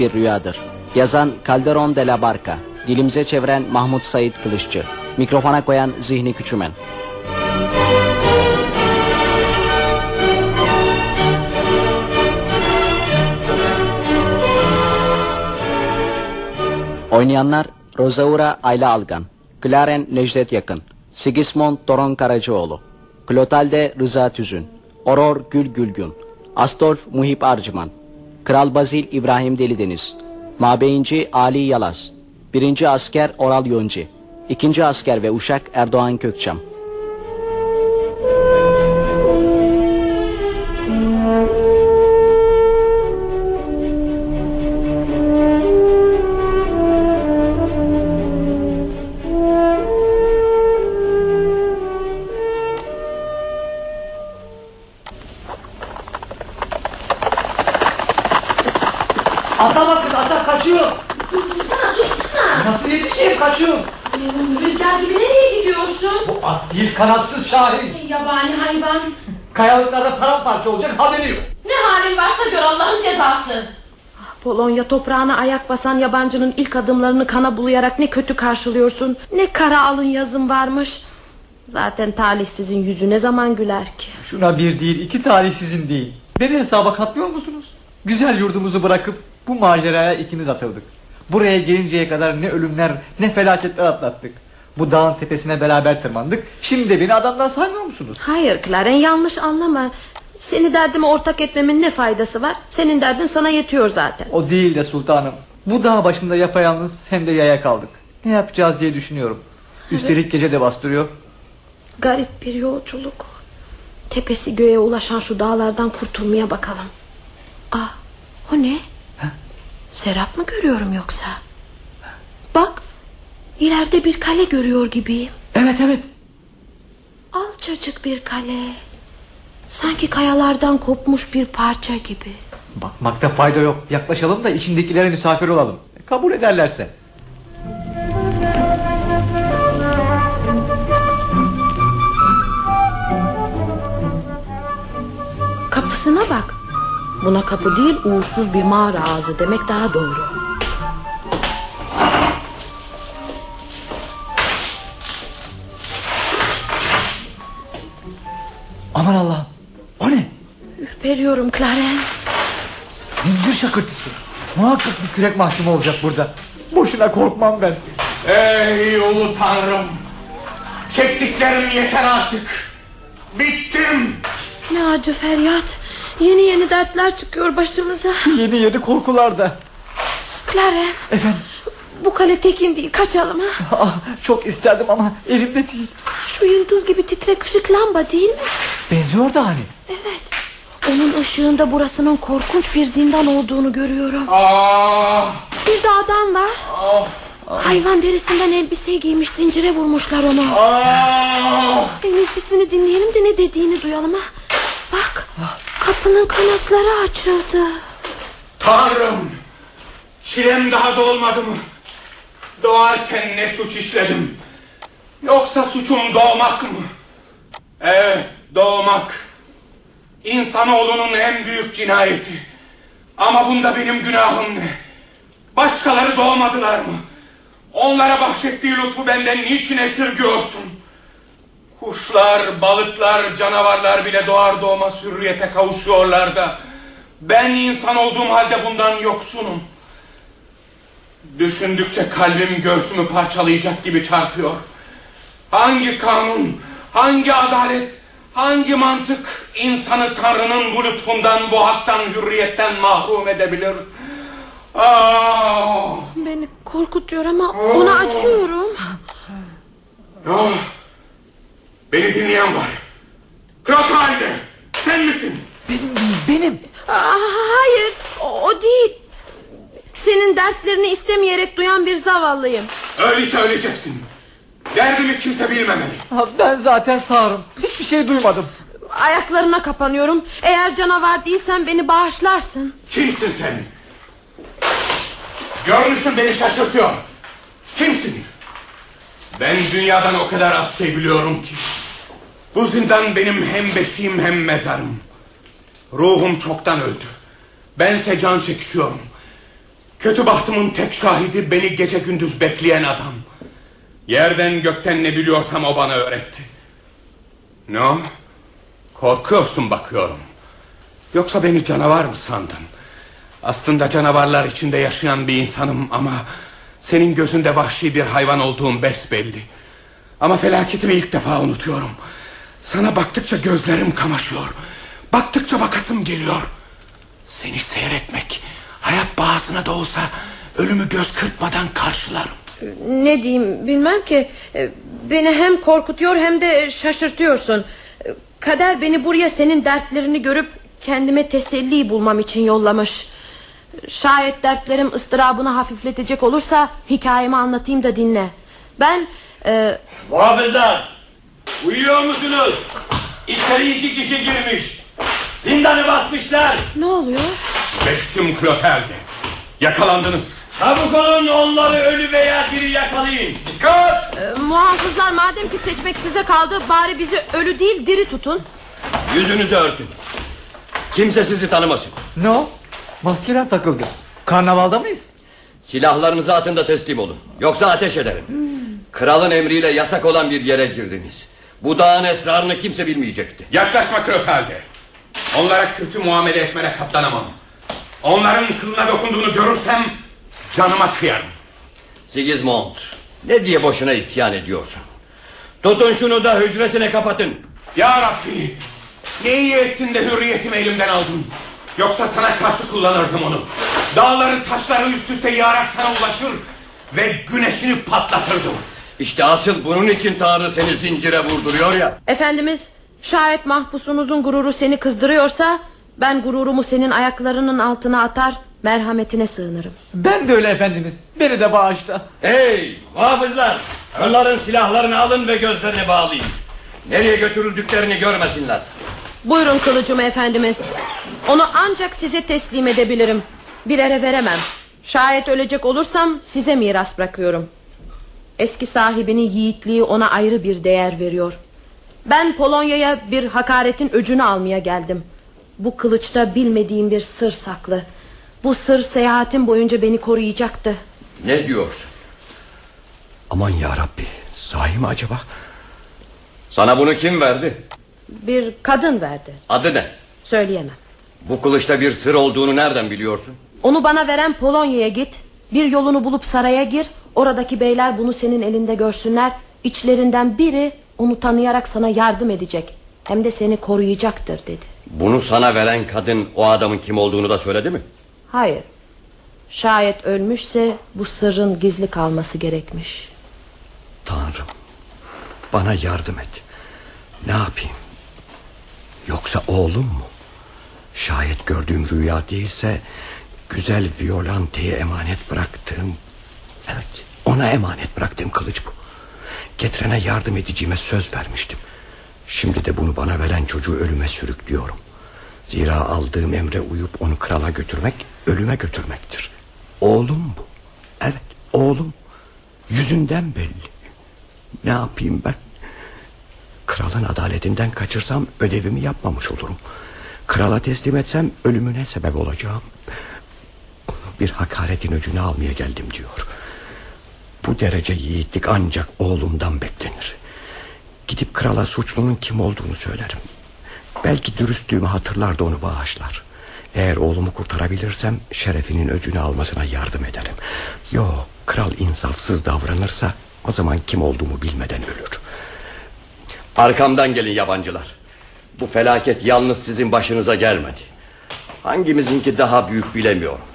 Bir rüyadır. Yazan Calderon de la Barca. Dilimize çeviren Mahmut Sait Kılıççı. Mikrofona koyan Zihni Küçümen. Oynayanlar Rosaura Ayla Algan, Claren Necdet Yakın, Sigismond Toron Karacaoğlu, Klotalde Rıza Tüzün, Oror Gül Gülgün, Astolf Muhip Arcıman, Kral Bazil İbrahim Delideniz, Mabeyinci Ali Yalaz, Birinci Asker Oral Yonci, İkinci Asker ve Uşak Erdoğan Kökçam. Toprağına ayak basan yabancının ilk adımlarını kana bulayarak ne kötü karşılıyorsun. Ne kara alın yazın varmış. Zaten talihsizin yüzü ne zaman güler ki? Şuna bir değil iki talihsizin değil. Beni hesaba katmıyor musunuz? Güzel yurdumuzu bırakıp bu maceraya ikimiz atıldık. Buraya gelinceye kadar ne ölümler ne felaketler atlattık. Bu dağın tepesine beraber tırmandık. Şimdi de beni adamdan saymıyor musunuz? Hayır Claren yanlış anlama. Seni derdime ortak etmemin ne faydası var? Senin derdin sana yetiyor zaten. O değil de sultanım. Bu dağ başında yapayalnız hem de yaya kaldık. Ne yapacağız diye düşünüyorum. Üstelik gece de bastırıyor. Garip bir yolculuk. Tepesi göğe ulaşan şu dağlardan kurtulmaya bakalım. Ah, o ne? Serap mı görüyorum yoksa? Bak, ileride bir kale görüyor gibiyim. Evet evet. Alçacık bir kale. Sanki kayalardan kopmuş bir parça gibi. Bakmakta fayda yok. Yaklaşalım da içindekilere misafir olalım. Kabul ederlerse. Kapısına bak. Buna kapı değil uğursuz bir mağara ağzı demek daha doğru. Aman Allah'ım. O ne? Ürperiyorum Claren. Zincir şakırtısı. Muhakkak bir kürek mahkumu olacak burada. Boşuna korkmam ben. Ey ulu tanrım. Çektiklerim yeter artık. Bittim. Ne acı feryat. Yeni yeni dertler çıkıyor başımıza. Yeni yeni korkular da. Claren Efendim bu kale tekin değil kaçalım ha. ah, çok isterdim ama elimde değil. Şu yıldız gibi titrek ışık lamba değil mi? Benziyor da hani. Evet. Onun ışığında burasının korkunç bir zindan olduğunu görüyorum. Ah, Bir de adam var. Hayvan derisinden elbise giymiş zincire vurmuşlar onu. ah. En iyisini dinleyelim de ne dediğini duyalım ha. Bak kapının kanatları açıldı. Tanrım. Çilem daha dolmadı mı? Doğarken ne suç işledim? Yoksa suçum doğmak mı? Evet doğmak. İnsanoğlunun en büyük cinayeti. Ama bunda benim günahım ne? Başkaları doğmadılar mı? Onlara bahşettiği lütfu benden niçin esirgiyorsun? Kuşlar, balıklar, canavarlar bile doğar doğmaz hürriyete kavuşuyorlar da... ...ben insan olduğum halde bundan yoksunum. Düşündükçe kalbim göğsümü parçalayacak gibi çarpıyor. Hangi kanun, hangi adalet, hangi mantık insanı Tanrı'nın bu lütfundan, bu haktan, hürriyetten mahrum edebilir? Ah! Beni korkutuyor ama ona acıyorum. Ah! Beni dinleyen var. Klotalde, sen misin? Benim değil benim. Aa, hayır o, o değil. Senin dertlerini istemeyerek duyan bir zavallıyım. Öyleyse öleceksin. Derdimi kimse bilmemeli. Ben zaten sağırım. Hiçbir şey duymadım. Ayaklarına kapanıyorum. Eğer canavar değilsen beni bağışlarsın. Kimsin sen? Görünüşün beni şaşırtıyor. Kimsin? Ben dünyadan o kadar az şey biliyorum ki. Bu zindan benim hem beşiğim hem mezarım. Ruhum çoktan öldü. Bense can çekişiyorum. Kötü bahtımın tek şahidi beni gece gündüz bekleyen adam. Yerden gökten ne biliyorsam o bana öğretti. Ne o? Korkuyorsun bakıyorum. Yoksa beni canavar mı sandın? Aslında canavarlar içinde yaşayan bir insanım ama... ...senin gözünde vahşi bir hayvan olduğum besbelli. Ama felaketimi ilk defa unutuyorum. Sana baktıkça gözlerim kamaşıyor. Baktıkça bakasım geliyor. Seni seyretmek... ...hayat bağısına da olsa... ...ölümü göz kırpmadan karşılarım. Ne diyeyim bilmem ki. E, Beni hem korkutuyor hem de şaşırtıyorsun. E, Kader beni buraya senin dertlerini görüp kendime teselli bulmam için yollamış. Şayet dertlerim ıstırabını hafifletecek olursa hikayemi anlatayım da dinle. Ben e, Muhafızlar uyuyor musunuz? İçeri iki kişi girmiş. Zindanı basmışlar. ne oluyor? Bekşim Klotel'de. Yakalandınız. Çabuk olun onları ölü veya diri yakalayın. Dikkat! E, muhafızlar madem ki seçmek size kaldı bari bizi ölü değil diri tutun. Yüzünüzü örtün. Kimse sizi tanımasın. Ne o? Maskeler takıldı. Karnavalda mıyız? Silahlarınızı atın da teslim olun. Yoksa ateş ederim. Kralın emriyle yasak olan bir yere girdiniz. Bu dağın esrarını kimse bilmeyecekti. Yaklaşma Klotel'de. Onlara kötü muamele etmene katlanamam. Onların kılına dokunduğunu görürsem... ...canıma kıyarım. Sigismund ne diye boşuna isyan ediyorsun? Tutun şunu da hücresine kapatın. Ya Rabbi ne iyi ettin de hürriyetimi elimden aldın. Yoksa sana karşı kullanırdım onu. Dağları taşları üst üste yağarak sana ulaşır ve güneşini patlatırdım. İşte asıl bunun için Tanrı seni zincire vurduruyor ya. Efendimiz şayet mahpusunuzun gururu seni kızdırıyorsa ben gururumu senin ayaklarının altına atar merhametine sığınırım. Ben de öyle efendimiz. Beni de bağışla. Hey muhafızlar onların silahlarını alın ve gözlerini bağlayın. Nereye götürüldüklerini görmesinler. Buyurun kılıcımı efendimiz. Onu ancak size teslim edebilirim. Bir ere veremem. Şayet ölecek olursam size miras bırakıyorum. Eski sahibinin yiğitliği ona ayrı bir değer veriyor. Ben Polonya'ya bir hakaretin öcünü almaya geldim. Bu kılıçta bilmediğim bir sır saklı. Bu sır seyahatim boyunca beni koruyacaktı. Ne diyorsun? Aman ya Rabbi sahi mi acaba? Sana bunu kim verdi? Bir kadın verdi. Adı ne? Söyleyemem. Bu kılıçta bir sır olduğunu nereden biliyorsun? Onu bana veren Polonya'ya git. Bir yolunu bulup saraya gir. Oradaki beyler bunu senin elinde görsünler. İçlerinden biri onu tanıyarak sana yardım edecek. Hem de seni koruyacaktır dedi. Bunu sana veren kadın o adamın kim olduğunu da söyledi mi? Hayır. Şayet ölmüşse bu sırrın gizli kalması gerekmiş. Tanrım bana yardım et. Ne yapayım? Yoksa oğlum mu? Şayet gördüğüm rüya değilse güzel Violante'ye emanet bıraktığım evet ona emanet bıraktığım kılıç bu. Getirene yardım edeceğime söz vermiştim. Şimdi de bunu bana veren çocuğu ölüme sürüklüyorum. Zira aldığım emre uyup onu krala götürmek ölüme götürmektir. Oğlum bu. Evet oğlum. Yüzünden belli. Ne yapayım ben? Kralın adaletinden kaçırsam ödevimi yapmamış olurum. Krala teslim etsem ölümüne sebep olacağım. Bir hakaretin öcünü almaya geldim diyor. Bu derece yiğitlik ancak oğlumdan beklenir. Gidip krala suçlunun kim olduğunu söylerim. Belki dürüstlüğümü hatırlar da onu bağışlar. Eğer oğlumu kurtarabilirsem şerefinin öcünü almasına yardım ederim. Yo, kral insafsız davranırsa o zaman kim olduğumu bilmeden ölür. Arkamdan gelin yabancılar. Bu felaket yalnız sizin başınıza gelmedi. Hangimizinki daha büyük bilemiyorum.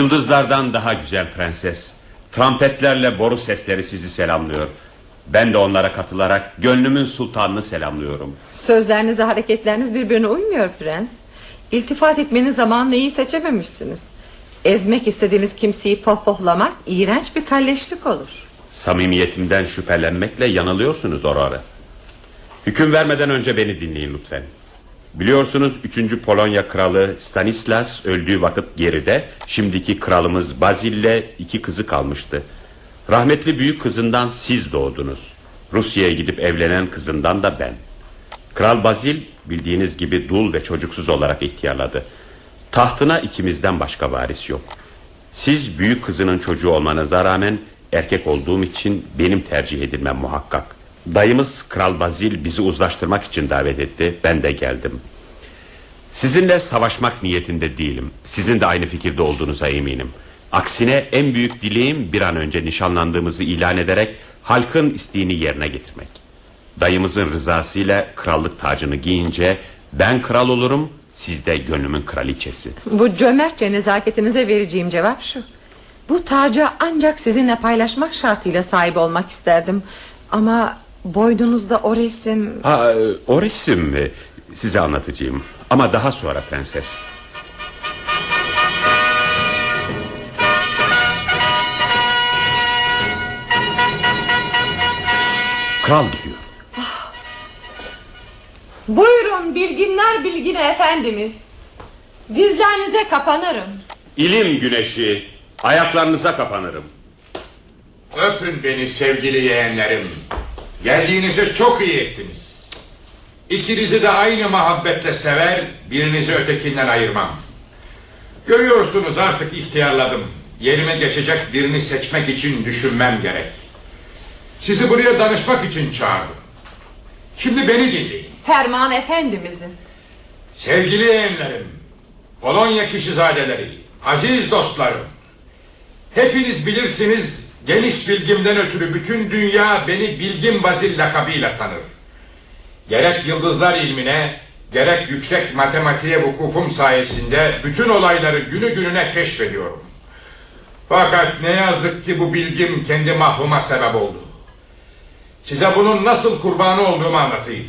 Yıldızlardan daha güzel prenses. Trampetlerle boru sesleri sizi selamlıyor. Ben de onlara katılarak gönlümün sultanını selamlıyorum. Sözlerinizle hareketleriniz birbirine uymuyor prens. İltifat etmenin zamanını iyi seçememişsiniz. Ezmek istediğiniz kimseyi pohpohlamak iğrenç bir kalleşlik olur. Samimiyetimden şüphelenmekle yanılıyorsunuz Aurora. Hüküm vermeden önce beni dinleyin lütfen. Biliyorsunuz 3. Polonya kralı Stanislas öldüğü vakit geride şimdiki kralımız Bazil'le iki kızı kalmıştı. Rahmetli büyük kızından siz doğdunuz. Rusya'ya gidip evlenen kızından da ben. Kral Bazil bildiğiniz gibi dul ve çocuksuz olarak ihtiyarladı. Tahtına ikimizden başka varis yok. Siz büyük kızının çocuğu olmanıza rağmen erkek olduğum için benim tercih edilmem muhakkak. Dayımız Kral Bazil bizi uzlaştırmak için davet etti. Ben de geldim. Sizinle savaşmak niyetinde değilim. Sizin de aynı fikirde olduğunuza eminim. Aksine en büyük dileğim bir an önce nişanlandığımızı ilan ederek halkın isteğini yerine getirmek. Dayımızın rızasıyla krallık tacını giyince ben kral olurum, siz de gönlümün kraliçesi. Bu cömertçe nezaketinize vereceğim cevap şu. Bu tacı ancak sizinle paylaşmak şartıyla sahip olmak isterdim. Ama boynunuzda o resim... Ha, e, o resim mi? Size anlatacağım. Ama daha sonra prenses. Kral geliyor. Buyurun bilginler bilgine efendimiz. Dizlerinize kapanırım. İlim güneşi, ayaklarınıza kapanırım. Öpün beni sevgili yeğenlerim. Geldiğinizi çok iyi ettiniz. İkinizi de aynı muhabbetle sever, birinizi ötekinden ayırmam. Görüyorsunuz artık ihtiyarladım. Yerime geçecek birini seçmek için düşünmem gerek. Sizi buraya danışmak için çağırdım. Şimdi beni dinleyin. Ferman efendimizin. Sevgili yeğenlerim, Polonya kişizadeleri, aziz dostlarım. Hepiniz bilirsiniz geniş bilgimden ötürü bütün dünya beni Bilgin Bazil lakabıyla tanır. Gerek yıldızlar ilmine, gerek yüksek matematiğe vukufum sayesinde bütün olayları günü gününe keşfediyorum. Fakat ne yazık ki bu bilgim kendi mahvuma sebep oldu. Size bunun nasıl kurbanı olduğumu anlatayım.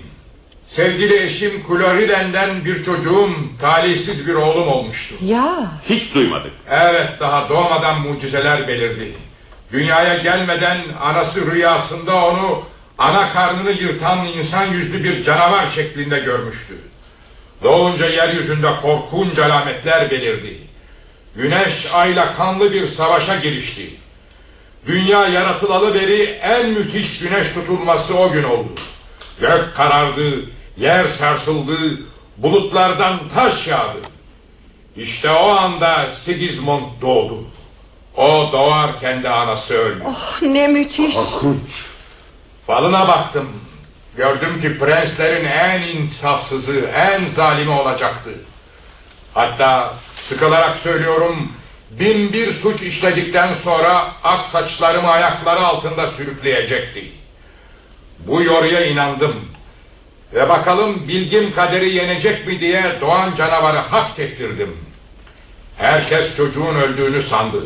Sevgili eşim Kloriden'den bir çocuğum, talihsiz bir oğlum olmuştu. Ya Hiç duymadık. Evet, daha doğmadan mucizeler belirdi. Dünyaya gelmeden anası rüyasında onu ana karnını yırtan insan yüzlü bir canavar şeklinde görmüştü. Doğunca yeryüzünde korkunç alametler belirdi. Güneş ayla kanlı bir savaşa girişti. Dünya yaratılalı beri en müthiş güneş tutulması o gün oldu. Gök karardı, yer sarsıldı, bulutlardan taş yağdı. İşte o anda Sigismund doğdu. O doğarken de anası öldü. oh, ne müthiş. Korkunç. Falına baktım. Gördüm ki prenslerin en insafsızı, en zalimi olacaktı. Hatta sıkılarak söylüyorum, bin bir suç işledikten sonra ak saçlarımı ayakları altında sürükleyecekti. Bu yoruya inandım. Ve bakalım bilgim kaderi yenecek mi diye doğan canavarı hapsettirdim. Herkes çocuğun öldüğünü sandı.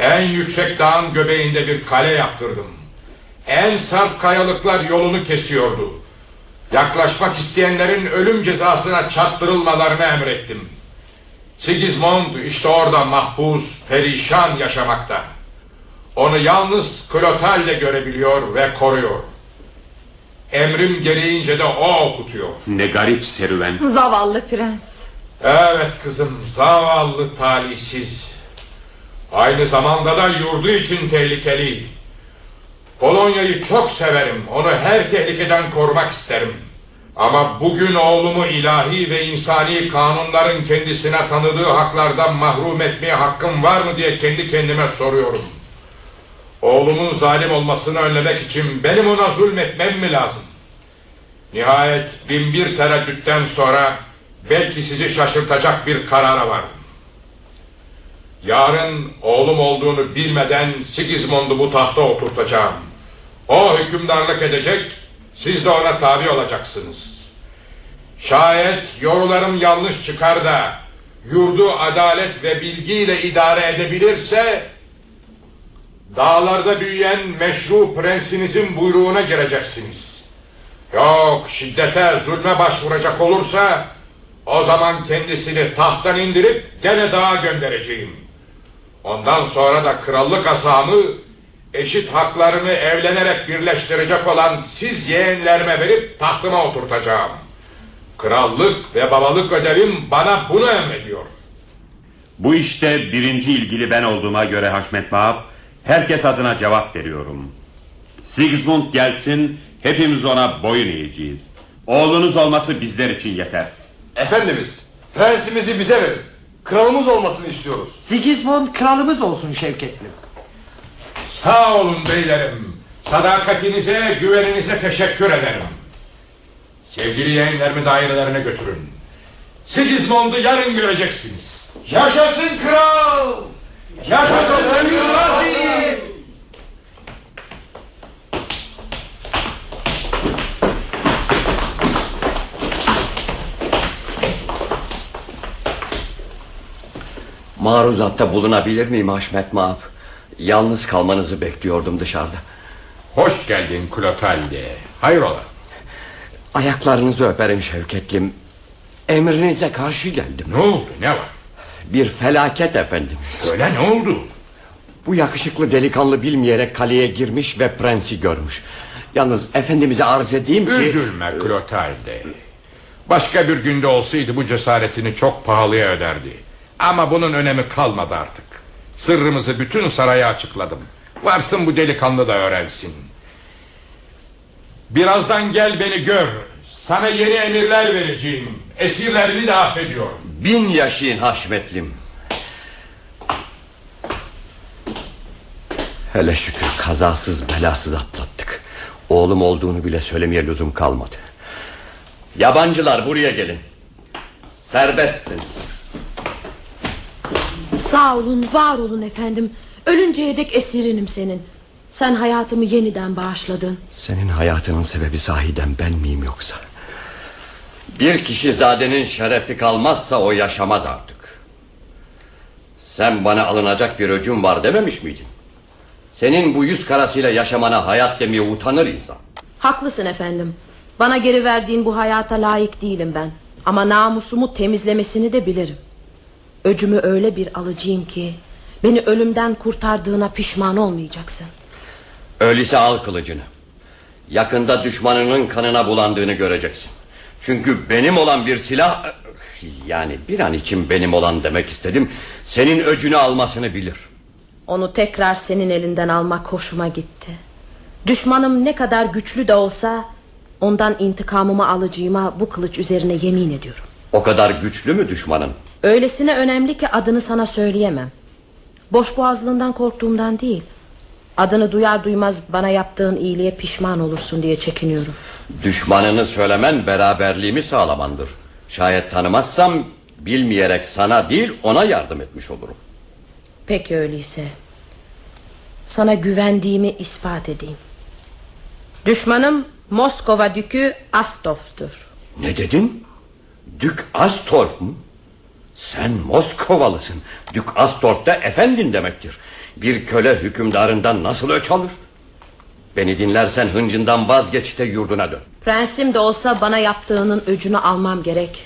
En yüksek dağın göbeğinde bir kale yaptırdım. En sarp kayalıklar yolunu kesiyordu. Yaklaşmak isteyenlerin ölüm cezasına çarptırılmalarını emrettim. Sigismund işte orada mahpus, perişan yaşamakta. Onu yalnız Klotalde görebiliyor ve koruyor. Emrim gereğince de o okutuyor. Ne garip serüven. Zavallı prens. Evet kızım, zavallı talihsiz. Aynı zamanda da yurdu için tehlikeli. Polonya'yı çok severim, onu her tehlikeden korumak isterim. Ama bugün oğlumu ilahi ve insani kanunların kendisine tanıdığı haklardan mahrum etmeye hakkım var mı diye kendi kendime soruyorum. Oğlumun zalim olmasını önlemek için benim ona zulmetmem mi lazım? Nihayet bin bir tereddütten sonra belki sizi şaşırtacak bir karara vardım. Yarın oğlum olduğunu bilmeden Sigismund'u bu tahta oturtacağım. O hükümdarlık edecek, siz de ona tabi olacaksınız. Şayet yorularım yanlış çıkar da yurdu adalet ve bilgiyle idare edebilirse dağlarda büyüyen meşru prensinizin buyruğuna gireceksiniz. Yok şiddete zulme başvuracak olursa O zaman kendisini tahttan indirip gene dağa göndereceğim. Ondan sonra da krallık asamı eşit haklarını evlenerek birleştirecek olan siz yeğenlerime verip tahtıma oturtacağım. Krallık ve babalık ödevim bana bunu emrediyor. Bu işte birinci ilgili ben olduğuma göre Haşmet Mahap herkes adına cevap veriyorum. Sigismund gelsin hepimiz ona boyun eğeceğiz. Oğlunuz olması bizler için yeter. Efendimiz, prensimizi bize verin. Kralımız olmasını istiyoruz. Sigismund kralımız olsun Şevketli. Sağ olun beylerim. Sadakatinize, güveninize teşekkür ederim. Sevgili yeğenlerimi dairelerine götürün. Sigismund'u yarın göreceksiniz. Yaşasın kral! Yaşasın Yılmaz'ı! Maruzatta bulunabilir miyim Haşmet Maap? Yalnız kalmanızı bekliyordum dışarıda. Hoş geldin Klotalde. Hayrola? Ayaklarınızı öperim Şevketlim. Emrinize karşı geldim. Ne oldu ne var? Bir felaket efendim. Söyle ne oldu? Bu yakışıklı delikanlı bilmeyerek kaleye girmiş ve prensi görmüş. Yalnız efendimize arz edeyim ki... Üzülme Klotalde. Başka bir günde olsaydı bu cesaretini çok pahalıya öderdi. Ama bunun önemi kalmadı artık. Sırrımızı bütün saraya açıkladım. Varsın bu delikanlı da öğrensin. Birazdan gel beni gör. Sana yeni emirler vereceğim. Esirlerini de affediyorum. Bin yaşayın Haşmetlim. Hele şükür kazasız belasız atlattık. Oğlum olduğunu bile söylemeye lüzum kalmadı. Yabancılar buraya gelin. Serbestsiniz. Sağ olun, var olun efendim. Ölünceye dek esirinim senin. Sen hayatımı yeniden bağışladın. Senin hayatının sebebi sahiden ben miyim yoksa? Bir kişi zadenin şerefi kalmazsa o yaşamaz artık. Sen bana alınacak bir öcüm var dememiş miydin? Senin bu yüz karasıyla yaşamana hayat demeye utanır insan. Haklısın efendim. Bana geri verdiğin bu hayata layık değilim ben. Ama namusumu temizlemesini de bilirim. Öcümü öyle bir alıcıyım ki... ...beni ölümden kurtardığına pişman olmayacaksın. Öyleyse al kılıcını. Yakında düşmanının kanına bulandığını göreceksin. Çünkü benim olan bir silah... Yani bir an için benim olan demek istedim... ...senin öcünü almasını bilir. Onu tekrar senin elinden almak hoşuma gitti. Düşmanım ne kadar güçlü de olsa... ...ondan intikamımı alacağıma bu kılıç üzerine yemin ediyorum. O kadar güçlü mü düşmanın? Öylesine önemli ki adını sana söyleyemem. Boş boğazlığından korktuğumdan değil. Adını duyar duymaz bana yaptığın iyiliğe pişman olursun diye çekiniyorum. Düşmanını söylemen beraberliğimi sağlamandır. Şayet tanımazsam bilmeyerek sana değil ona yardım etmiş olurum. Peki öyleyse. Sana güvendiğimi ispat edeyim. Düşmanım Moskova dükü Astov'tur. Ne dedin? Dük Astorf mu? Sen Moskovalısın. Dük Astorf da efendin demektir. Bir köle hükümdarından nasıl öç alır? Beni dinlersen hıncından vazgeç de yurduna dön. Prensim de olsa bana yaptığının öcünü almam gerek.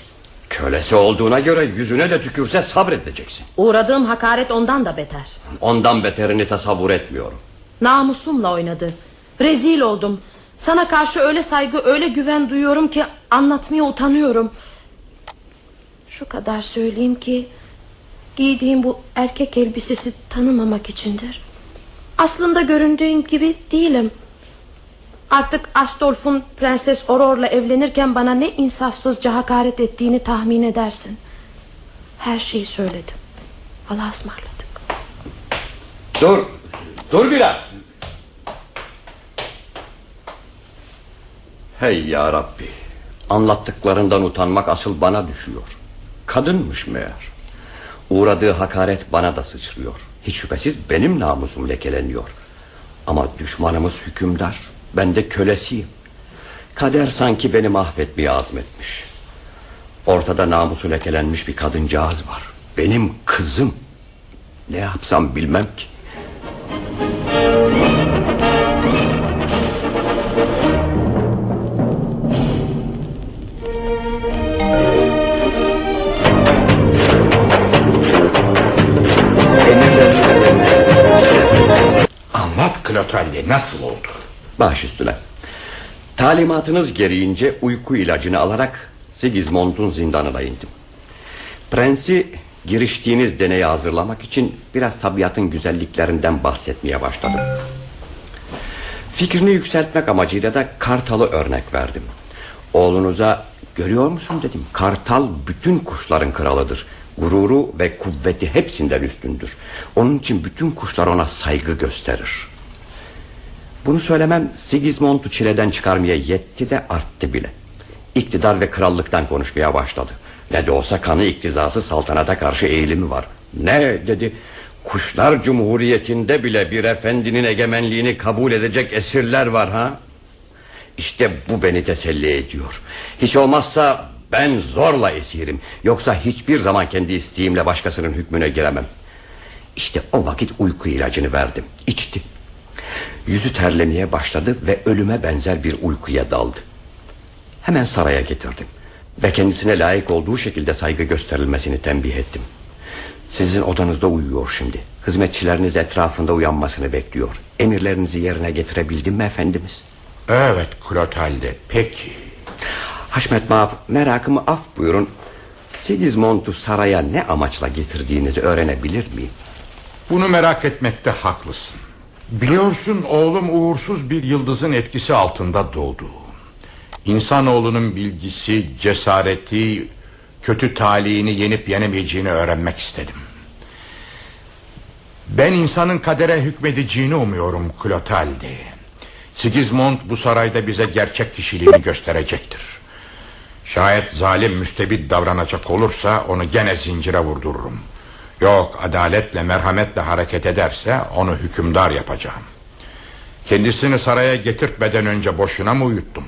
Kölesi olduğuna göre yüzüne de tükürse sabredeceksin. Uğradığım hakaret ondan da beter. Ondan beterini tasavvur etmiyorum. Namusumla oynadı. Rezil oldum. Sana karşı öyle saygı öyle güven duyuyorum ki anlatmaya utanıyorum. Şu kadar söyleyeyim ki giydiğim bu erkek elbisesi tanımamak içindir. Aslında göründüğüm gibi değilim. Artık Astolf'un Prenses Aurora'la evlenirken bana ne insafsızca hakaret ettiğini tahmin edersin. Her şeyi söyledim. Allah'a ısmarladık. Dur, dur biraz. Hey ya Rabbi, anlattıklarından utanmak asıl bana düşüyor. Kadınmış meğer. Uğradığı hakaret bana da sıçrıyor. Hiç şüphesiz benim namusum lekeleniyor. Ama düşmanımız hükümdar. Ben de kölesiyim. Kader sanki beni mahvetmeye azmetmiş. Ortada namusu lekelenmiş bir kadıncağız var. Benim kızım. Ne yapsam bilmem ki. Nasıl oldu? Baş üstüne. Talimatınız gereğince uyku ilacını alarak Sigismund'un zindanına indim. Prensi giriştiğiniz deneyi hazırlamak için biraz tabiatın güzelliklerinden bahsetmeye başladım. Fikrini yükseltmek amacıyla da kartalı örnek verdim. Oğlunuza görüyor musun dedim. Kartal bütün kuşların kralıdır. Gururu ve kuvveti hepsinden üstündür. Onun için bütün kuşlar ona saygı gösterir. Bunu söylemem Sigismund'u çileden çıkarmaya yetti de arttı bile. İktidar ve krallıktan konuşmaya başladı. Ne de olsa kanı iktizası saltanata karşı eğilimi var. Ne dedi? Kuşlar Cumhuriyeti'nde bile bir efendinin egemenliğini kabul edecek esirler var ha? İşte bu beni teselli ediyor. Hiç olmazsa ben zorla esirim. Yoksa hiçbir zaman kendi isteğimle başkasının hükmüne giremem. İşte o vakit uyku ilacını verdim. İçti. Yüzü terlemeye başladı ve ölüme benzer bir uykuya daldı. Hemen saraya getirdim. Ve kendisine layık olduğu şekilde saygı gösterilmesini tembih ettim. Sizin odanızda uyuyor şimdi. Hizmetçileriniz etrafında uyanmasını bekliyor. Emirlerinizi yerine getirebildim mi efendimiz? Evet Klotalde peki. Haşmet Mahap merakımı af buyurun. Sigismund'u saraya ne amaçla getirdiğinizi öğrenebilir miyim? Bunu merak etmekte haklısın. Biliyorsun oğlum uğursuz bir yıldızın etkisi altında doğdu. İnsanoğlunun bilgisi, cesareti, kötü talihini yenip yenemeyeceğini öğrenmek istedim. Ben insanın kadere hükmedeceğini umuyorum Klotalde. Sigismund bu sarayda bize gerçek kişiliğini gösterecektir. Şayet zalim müstebit davranacak olursa onu gene zincire vurdururum. Yok adaletle merhametle hareket ederse onu hükümdar yapacağım. Kendisini saraya getirtmeden önce boşuna mı uyuttum?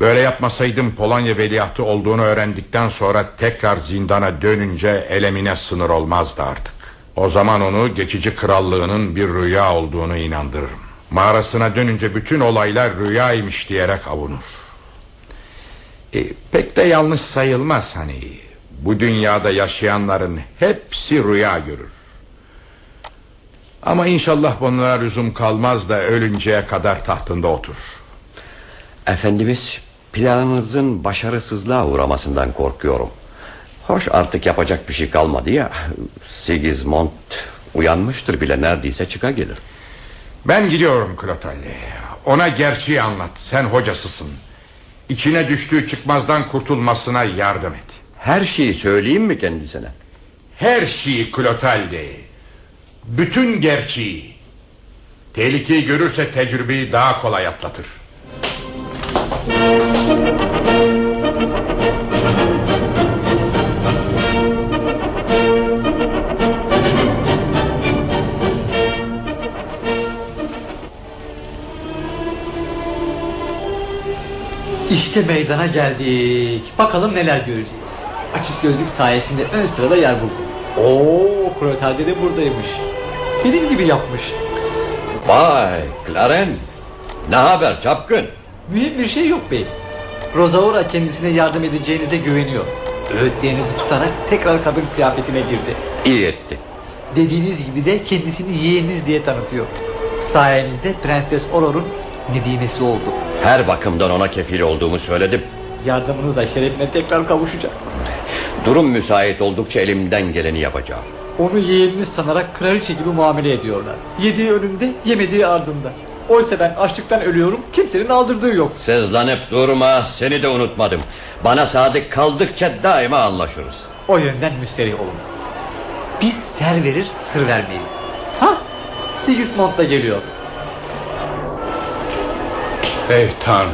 Böyle yapmasaydım Polonya veliahtı olduğunu öğrendikten sonra tekrar zindana dönünce elemine sınır olmazdı artık. O zaman onu geçici krallığının bir rüya olduğunu inandırırım. Mağarasına dönünce bütün olaylar rüyaymış diyerek avunur. E, pek de yanlış sayılmaz hani. Bu dünyada yaşayanların hepsi rüya görür. Ama inşallah bunlara lüzum kalmaz da ölünceye kadar tahtında otur. Efendimiz planınızın başarısızlığa uğramasından korkuyorum. Hoş artık yapacak bir şey kalmadı ya. Sigismund uyanmıştır bile neredeyse çıka gelir. Ben gidiyorum Klotalli. Ona gerçeği anlat. Sen hocasısın. İçine düştüğü çıkmazdan kurtulmasına yardım et. Her şeyi söyleyeyim mi kendisine? Her şeyi Klotaldi. Bütün gerçeği. Tehlikeyi görürse tecrübeyi daha kolay atlatır. İşte meydana geldik. Bakalım neler göreceğiz. Açık gözlük sayesinde ön sırada yer buldum. Oo, Krotalde de buradaymış. Benim gibi yapmış. Vay Claren. Ne haber çapkın? Mühim bir şey yok bey. Rosaura kendisine yardım edeceğinize güveniyor. Öğütlerinizi tutarak tekrar kadın kıyafetine girdi. İyi etti. Dediğiniz gibi de kendisini yeğeniniz diye tanıtıyor. Sayenizde Prenses Auror'un nedimesi oldu. Her bakımdan ona kefil olduğumu söyledim. Yardımınızla şerefine tekrar kavuşacak. Durum müsait oldukça elimden geleni yapacağım. Onu yeğeniniz sanarak kraliçe gibi muamele ediyorlar. Yediği önünde, yemediği ardında. Oysa ben açlıktan ölüyorum, kimsenin aldırdığı yok. Sızlanıp durma seni de unutmadım. Bana sadık kaldıkça daima anlaşırız. O yönden müsterih olun. Biz ser verir, sır vermeyiz. Ha? Sigismund da geliyor. Ey Tanrım.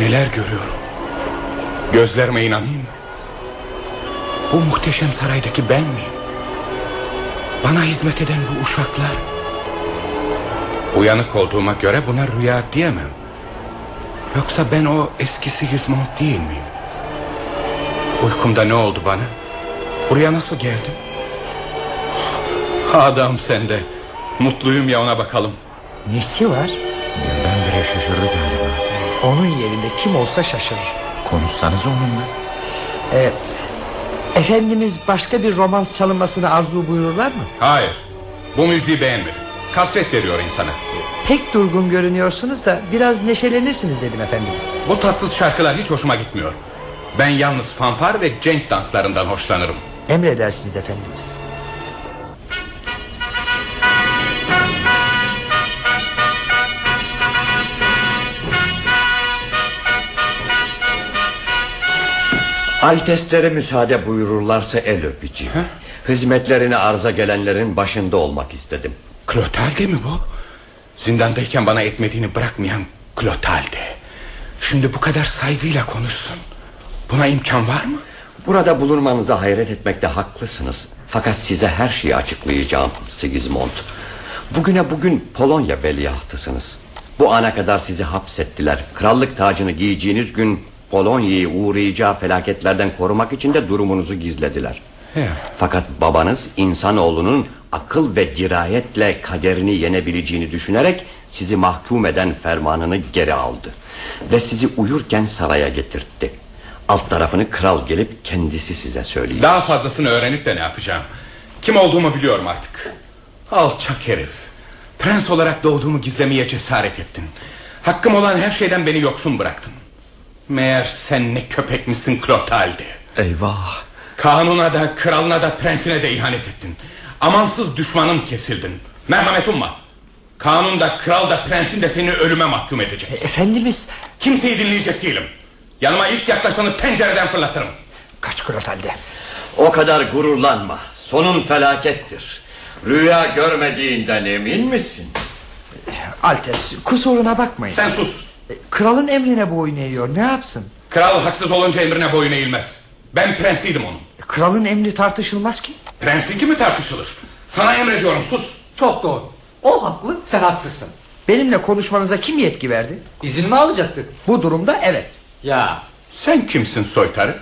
Neler görüyorum. Gözlerime inanayım mı? Bu muhteşem saraydaki ben miyim? Bana hizmet eden bu uşaklar. Uyanık olduğuma göre buna rüya diyemem. Yoksa ben o eski Sigismund değil miyim? Uykumda ne oldu bana? Buraya nasıl geldim? Adam sende. Mutluyum ya ona bakalım. Nesi var? Birdenbire şaşırdı galiba. Onun yerinde kim olsa şaşırır. Konuşsanız onunla. Ee, Efendimiz başka bir romans çalınmasını arzu buyururlar mı? Hayır. Bu müziği beğenmedim. Kasvet veriyor insana. Pek durgun görünüyorsunuz da biraz neşelenirsiniz dedim efendimiz. Bu tatsız şarkılar hiç hoşuma gitmiyor. Ben yalnız fanfar ve cenk danslarından hoşlanırım. Emredersiniz efendimiz. Altestlere müsaade buyururlarsa el öpeceğim. Hizmetlerini arza gelenlerin başında olmak istedim. Klotalde mi bu? Zindandayken bana etmediğini bırakmayan Klotalde. Şimdi bu kadar saygıyla konuşsun. Buna imkan var mı? Burada bulunmanıza hayret etmekte haklısınız. Fakat size her şeyi açıklayacağım Sigismund. Bugüne bugün Polonya veliahtısınız. Bu ana kadar sizi hapsettiler. Krallık tacını giyeceğiniz gün Polonya'yı uğrayacağı felaketlerden korumak için de durumunuzu gizlediler. Fakat babanız insanoğlunun akıl ve dirayetle kaderini yenebileceğini düşünerek sizi mahkum eden fermanını geri aldı. Ve sizi uyurken saraya getirtti. Alt tarafını kral gelip kendisi size söyleyecek. Daha fazlasını öğrenip de ne yapacağım? Kim olduğumu biliyorum artık. Alçak herif. Prens olarak doğduğumu gizlemeye cesaret ettin. Hakkım olan her şeyden beni yoksun bıraktın. Meğer sen ne köpekmişsin Klotalde. Eyvah. Kanuna da kralına da prensine de ihanet ettin. Amansız düşmanım kesildin. Merhamet umma. Kanun da kral da prensin de seni ölüme mahkum edecek. Efendimiz. Kimseyi dinleyecek değilim. Yanıma ilk yaklaşanı pencereden fırlatırım. Kaç Klotalde. O kadar gururlanma. Sonun felakettir. Rüya görmediğinden emin misin? Altes kusuruna bakmayın. Sen sus. Kralın emrine boyun eğiyor ne yapsın? Kral haksız olunca emrine boyun eğilmez. Ben prensiydim onun. E, Kralın emri tartışılmaz ki. Prensinki mi tartışılır? Sana emrediyorum sus. Çok doğru. O haklı sen haksızsın. Benimle konuşmanıza kim yetki verdi? İzin mi alacaktık? Bu durumda evet. Ya Sen kimsin soytarı?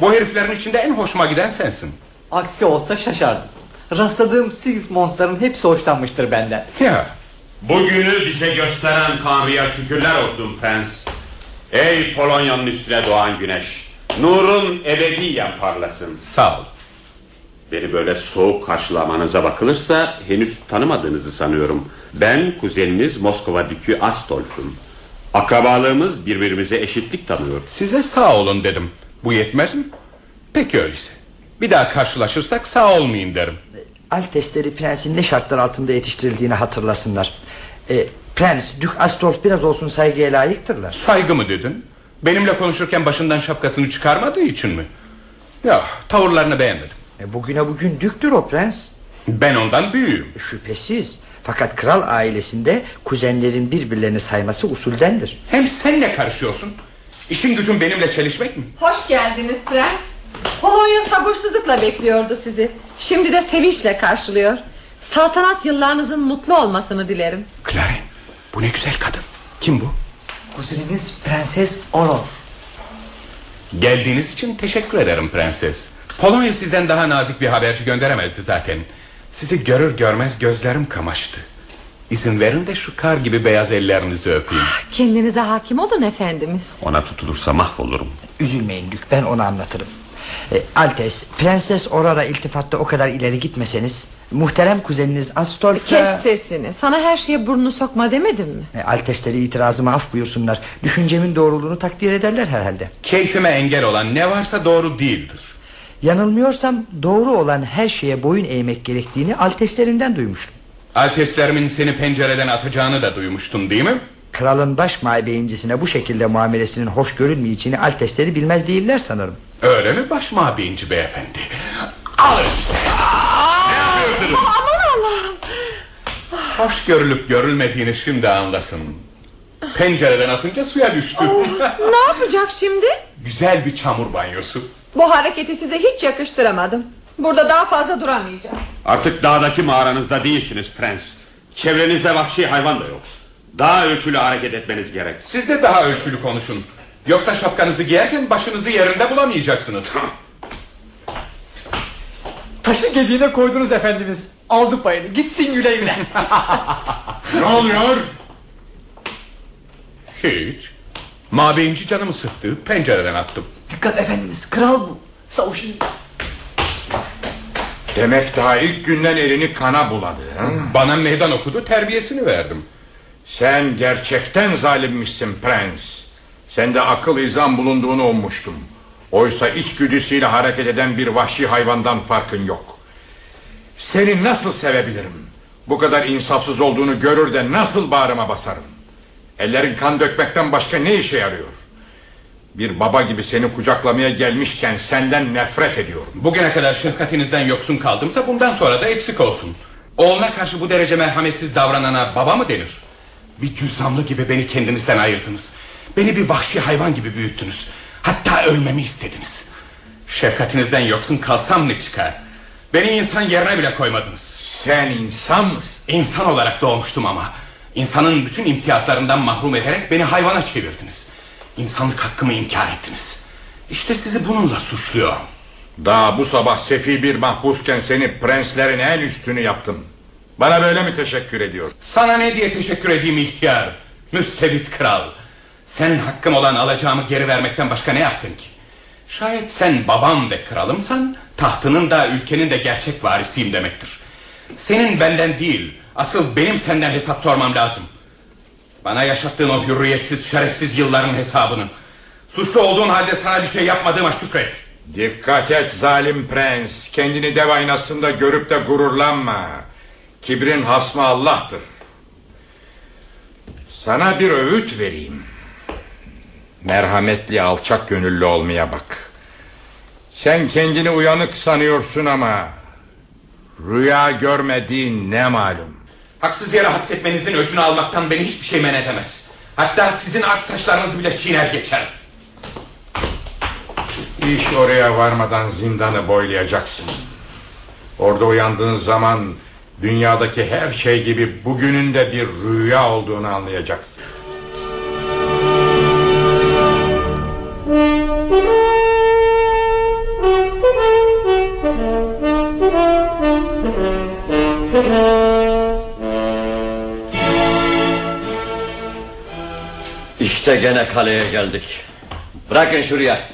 Bu heriflerin içinde en hoşuma giden sensin. aksi olsa şaşardım. Rastladığım Sigismund'ların hepsi hoşlanmıştır benden. Ya Bugünü bize gösteren Tanrı'ya şükürler olsun prens. Ey Polonya'nın üstüne doğan güneş. Nurun ebediyen parlasın. sağ ol. Beni böyle soğuk karşılamanıza bakılırsa henüz tanımadığınızı sanıyorum. Ben kuzeniniz Moskova Dükü Astolf'um. Akrabalığımız birbirimize eşitlik tanıyor. Size sağ olun dedim. Bu yetmez mi? Peki öyleyse. Bir daha karşılaşırsak sağ olmayayım derim. Altesleri prensin ne şartlar altında yetiştirildiğini hatırlasınlar. E, Prens, Dük Astolf biraz olsun saygıya layıktırlar. Saygı mı dedin? Benimle konuşurken başından şapkasını çıkarmadığı için mi? Ya tavırlarını beğenmedim. E, bugüne bugün düktür o prens. Ben ondan büyüğüm. Şüphesiz. Fakat kral ailesinde kuzenlerin birbirlerini sayması usuldendir. Hem sen ne karışıyorsun? İşin gücün benimle çelişmek mi? Hoş geldiniz prens. Polonya sabırsızlıkla bekliyordu sizi. Şimdi de sevinçle karşılıyor. Saltanat yıllarınızın mutlu olmasını dilerim. Claren bu ne güzel kadın. Kim bu? Kuzeniniz Prenses Aurore. Geldiğiniz için teşekkür ederim prenses. Polonya sizden daha nazik bir haberci gönderemezdi zaten. Sizi görür görmez gözlerim kamaştı. İzin verin de şu kar gibi beyaz ellerinizi öpeyim. Kendinize hakim olun efendimiz. Ona tutulursa mahvolurum. Üzülmeyin Dük ben onu anlatırım. E, Altes, Prenses Aurora iltifatta o kadar ileri gitmeseniz... ...muhterem kuzeniniz Astolf... Kes sesini. Sana her şeye burnunu sokma demedim mi? E, Altesleri itirazıma af buyursunlar. Düşüncemin doğruluğunu takdir ederler herhalde. Keyfime engel olan ne varsa doğru değildir. Yanılmıyorsam doğru olan her şeye boyun eğmek gerektiğini Alteslerinden duymuştum. Alteslerimin seni pencereden atacağını da duymuştun değil mi? Kralın baş mabeyincisine bu şekilde muamelesinin hoş görülmeyeceğini Altesleri bilmez değiller sanırım. Öyle mi baş mabeyinci beyefendi? Alın bize. Ne yapıyorsunuz? Aman Allah'ım. Hoş görülüp görülmediğini şimdi anlasın. Pencereden atınca suya düştü. Ne yapacak şimdi? Güzel bir çamur banyosu. Bu hareketi size hiç yakıştıramadım. Burada daha fazla duramayacağım. Artık dağdaki mağaranızda değilsiniz prens. Çevrenizde vahşi hayvan da yok. Daha ölçülü hareket etmeniz gerek. Siz de daha ölçülü konuşun. Yoksa şapkanızı giyerken başınızı yerinde bulamayacaksınız. Taşı gediğine koydunuz efendimiz. Aldı payını. Gitsin güle güle. ne oluyor? Hiç. Mabeyinci canımı sıktı. Pencereden attım. Dikkat efendimiz. Kral bu. Savuşun. Demek daha ilk günden elini kana buladı ha? Bana meydan okudu terbiyesini verdim. Sen gerçekten zalimmişsin prens. Sende akıl izan bulunduğunu ummuştum. Oysa içgüdüsüyle hareket eden bir vahşi hayvandan farkın yok. Seni nasıl sevebilirim? Bu kadar insafsız olduğunu görür de nasıl bağrıma basarım? Ellerin kan dökmekten başka ne işe yarıyor? Bir baba gibi seni kucaklamaya gelmişken senden nefret ediyorum. Bugüne kadar şefkatinizden yoksun kaldımsa bundan sonra da eksik olsun. Oğluna karşı bu derece merhametsiz davranana baba mı denir? Bir cüzdanlı gibi beni kendinizden ayırdınız. Beni bir vahşi hayvan gibi büyüttünüz. Hatta ölmemi istediniz. Şefkatinizden yoksun kalsam ne çıkar? Beni insan yerine bile koymadınız. Sen insan mısın? İnsan olarak doğmuştum ama. İnsanın bütün imtiyazlarından mahrum ederek beni hayvana çevirdiniz. İnsanlık hakkımı inkar ettiniz. İşte sizi bununla suçluyorum. Daha bu sabah sefi bir mahpusken seni prenslerin en üstünü yaptım. Bana böyle mi teşekkür ediyor? Sana ne diye teşekkür edeyim ihtiyar? Müstebit kral. Senin hakkım olan alacağımı geri vermekten başka ne yaptın ki? Şayet sen babam ve kralımsan tahtının da ülkenin de gerçek varisiyim demektir. Senin benden değil asıl benim senden hesap sormam lazım. Bana yaşattığın o hürriyetsiz şerefsiz yılların hesabını. Suçlu olduğun halde sana bir şey yapmadığıma şükret. Dikkat et zalim prens. Kendini dev aynasında görüp de gururlanma. Kibrin hasmı Allah'tır. Sana bir öğüt vereyim. Merhametli alçak gönüllü olmaya bak. Sen kendini uyanık sanıyorsun ama... ...rüya görmediğin ne malum. Haksız yere hapsetmenizin öcünü almaktan beni hiçbir şey men edemez. Hatta sizin ak saçlarınızı bile çiğner geçer. İş oraya varmadan zindanı boylayacaksın. Orada uyandığın zaman dünyadaki her şey gibi bugünün de bir rüya olduğunu anlayacaksın. İşte gene kaleye geldik. Bırakın şuraya.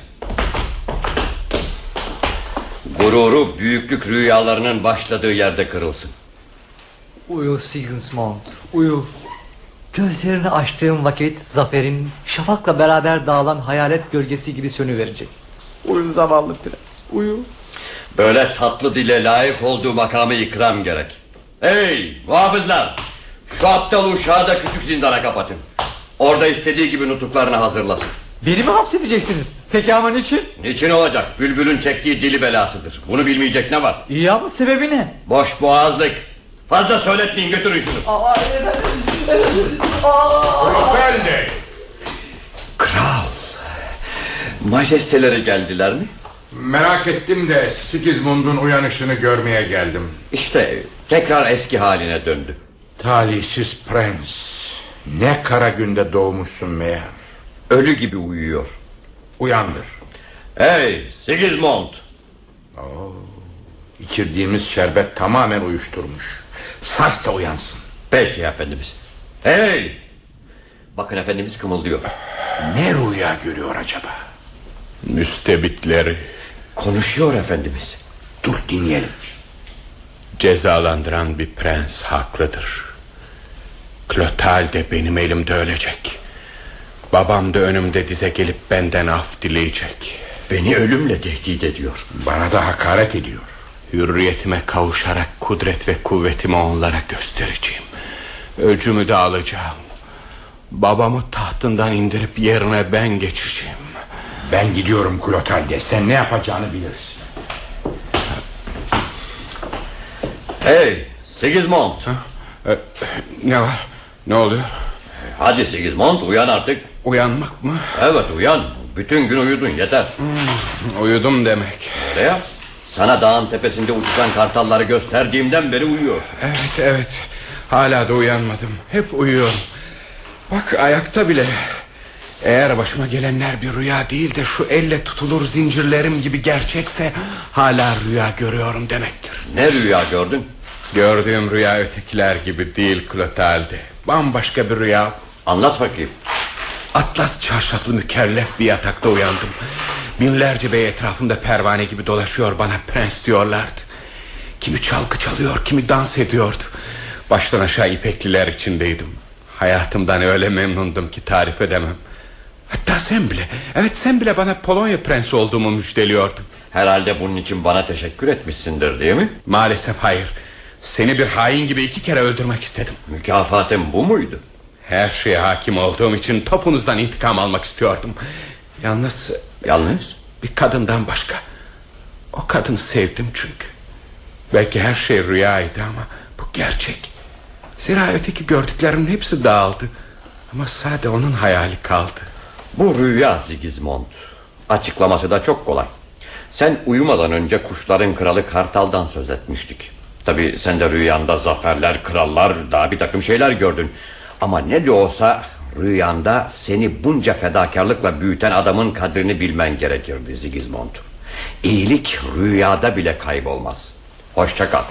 Gururu büyüklük rüyalarının başladığı yerde kırılsın. Uyu Sigismund uyu Gözlerini açtığım vakit Zafer'in şafakla beraber dağılan hayalet gölgesi gibi sönüverecek Uyu zavallı prens uyu Böyle tatlı dile layık olduğu makamı ikram gerek. Hey muhafızlar! Şu aptal uşağı da küçük zindana kapatın. Orada istediği gibi nutuklarını hazırlasın. Beni mi hapsedeceksiniz Peki ama niçin Niçin olacak? Bülbülün çektiği dili belasıdır. Bunu bilmeyecek ne var? İyi ama sebebi ne Boş boğazlık. Fazla söyletmeyin götürün şunu. Efendi! Kral. Majesteleri geldiler mi? Merak ettim de Sigismund'un uyanışını görmeye geldim. İşte tekrar eski haline döndü. Talihsiz prens. Ne kara günde doğmuşsun meğer. Ölü gibi uyuyor. Uyandır. Hey Sigismund. Oo, içirdiğimiz şerbet tamamen uyuşturmuş. Sas da uyansın. Peki efendimiz. Hey. Bakın efendimiz kımıldıyor. Ne rüya görüyor acaba? Müstebitleri Konuşuyor efendimiz. Dur dinleyelim. cezalandıran bir prens haklıdır. Clotalde benim elimde ölecek. Babam da önümde dize gelip benden af dileyecek. Beni ölümle tehdit ediyor. Bana da hakaret ediyor. Hürriyetime kavuşarak kudret ve kuvvetimi onlara göstereceğim. Öcümü de alacağım. Babamı tahtından indirip yerine ben geçeceğim. Ben gidiyorum Klotalde. Sen ne yapacağını bilirsin. Hey Sigismund. Ee, ne var? Ne oluyor? Hadi Sigismund uyan artık. Uyanmak mı? Evet uyan. Bütün gün uyudun yeter. Uyudum demek. Ne yap? Sana dağın tepesinde uçuşan kartalları gösterdiğimden beri uyuyorsun. Evet evet. Hala da uyanmadım. Hep uyuyorum. Bak ayakta bile. Eğer başıma gelenler bir rüya değil de şu elle tutulur zincirlerim gibi gerçekse hala rüya görüyorum demektir. Ne rüya gördün? Gördüğüm rüya ötekiler gibi değil Clotalde. Bambaşka bir rüya. Anlat bakayım. Atlas çarşaflı mükellef bir yatakta uyandım. Binlerce bey etrafımda pervane gibi dolaşıyor bana prens diyorlardı. Kimi çalgı çalıyor kimi dans ediyordu Baştan aşağı ipekliler içindeydim Hayatımdan öyle memnundum ki tarif edemem Hatta sen bile Evet sen bile bana Polonya prensi olduğumu müjdeliyordun Herhalde bunun için bana teşekkür etmişsindir değil mi? Maalesef hayır Seni bir hain gibi iki kere öldürmek istedim Mükafatım bu muydu? Her şeye hakim olduğum için topunuzdan intikam almak istiyordum. Yalnız Yalnız? Bir kadından başka. O kadını sevdim çünkü. Belki her şey rüyaydı ama Bu gerçek. Zira öteki gördüklerimin hepsi dağıldı. Ama sade onun hayali kaldı. Bu rüya Sigismund Açıklaması da çok kolay. Sen uyumadan önce kuşların kralı Kartal'dan söz etmiştik. Tabi sen de rüyanda zaferler, krallar Daha bir takım şeyler gördün Ama ne de olsa rüyanda Seni bunca fedakarlıkla büyüten adamın kadrini bilmen gerekirdi Sigismund İyilik rüyada bile kaybolmaz. Hoşça kal.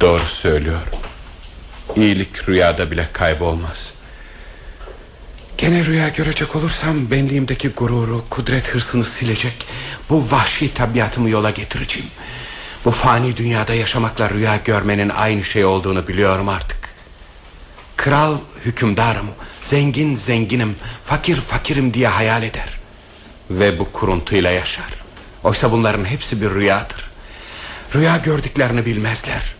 Doğru söylüyor. İyilik rüyada bile kaybolmaz. Gene rüya görecek olursam Benliğimdeki gururu Kudret hırsını silecek Bu vahşi tabiatımı yola getireceğim Bu fani dünyada yaşamakla rüya görmenin Aynı şey olduğunu biliyorum artık. Kral hükümdarım Zengin zenginim Fakir fakirim diye hayal eder. Ve bu kuruntuyla yaşar. Oysa bunların hepsi bir rüyadır. Rüya gördüklerini bilmezler.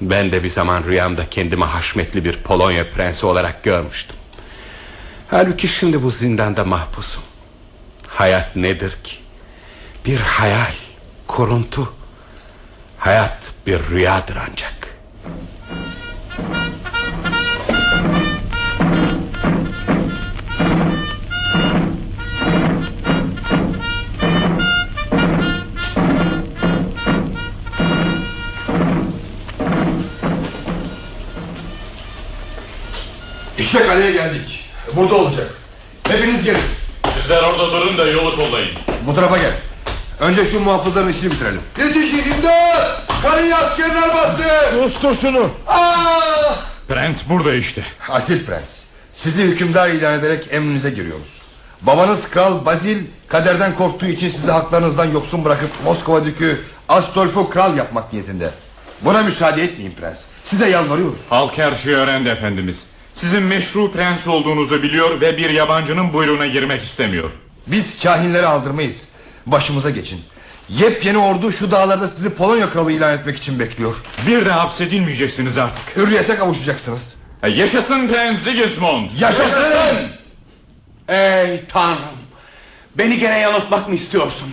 Ben de bir zaman rüyamda kendimi haşmetli bir Polonya prensi olarak görmüştüm. Halbuki şimdi bu zindanda mahpusum. Hayat nedir ki? Bir hayal Kuruntu Hayat bir rüyadır ancak İşte kaleye geldik. Burada olacak. Hepiniz gelin. Sizler orada durun da yolu kollayın. Bu tarafa gel. Önce şu muhafızların işini bitirelim. Yetişin imdat! Kaleyi askerler bastı! Sustur şunu! Aa! Prens burada işte. Asil prens. Sizi hükümdar ilan ederek emrinize giriyoruz. Babanız Kral Bazil kaderden korktuğu için sizi haklarınızdan yoksun bırakıp Moskova dükü Astolf'u kral yapmak niyetinde. Buna müsaade etmeyin prens. Size yalvarıyoruz. Halk her şeyi öğrendi efendimiz. Sizin meşru prens olduğunuzu biliyor ve bir yabancının buyruğuna girmek istemiyor. Biz kahinleri aldırmayız. Başımıza geçin. Yepyeni ordu şu dağlarda sizi Polonya kralı ilan etmek için bekliyor. Bir de hapsedilmeyeceksiniz artık. Hürriyete kavuşacaksınız. E, yaşasın Prens Sigismund. Yaşasın! Ey tanrım Beni gene yanıltmak mı istiyorsun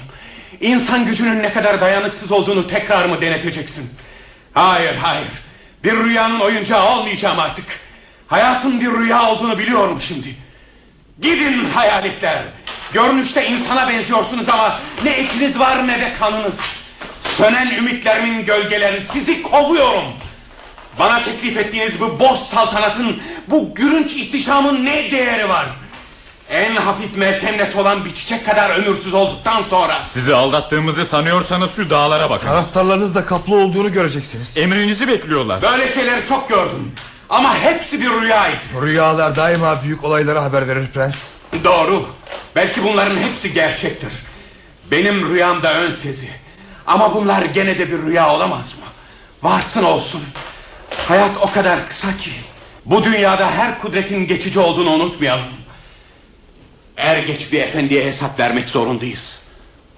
İnsan gücünün ne kadar dayanıksız olduğunu tekrar mı deneteceksin Hayır hayır Bir rüyanın oyuncağı olmayacağım artık Hayatın bir rüya olduğunu biliyorum şimdi Gidin hayaletler Görünüşte insana benziyorsunuz ama Ne etiniz var ne de kanınız Sönen ümitlerimin gölgeleri Sizi kovuyorum Bana teklif ettiğiniz bu boş saltanatın Bu gürünç ihtişamın ne değeri var en hafif meltemlesi olan bir çiçek kadar ömürsüz olduktan sonra Sizi aldattığımızı sanıyorsanız şu dağlara bakın. Taraftarlarınız da kaplı olduğunu göreceksiniz. Emrinizi bekliyorlar. Böyle şeyleri çok gördüm Ama hepsi bir rüyaydı Rüyalar daima büyük olaylara haber verir prens. Doğru Belki bunların hepsi gerçektir. Benim rüyamda ön sezi. Ama bunlar gene de bir rüya olamaz mı? Varsın olsun. Hayat o kadar kısa ki Bu dünyada her kudretin geçici olduğunu unutmayalım. Er geç bir efendiye hesap vermek zorundayız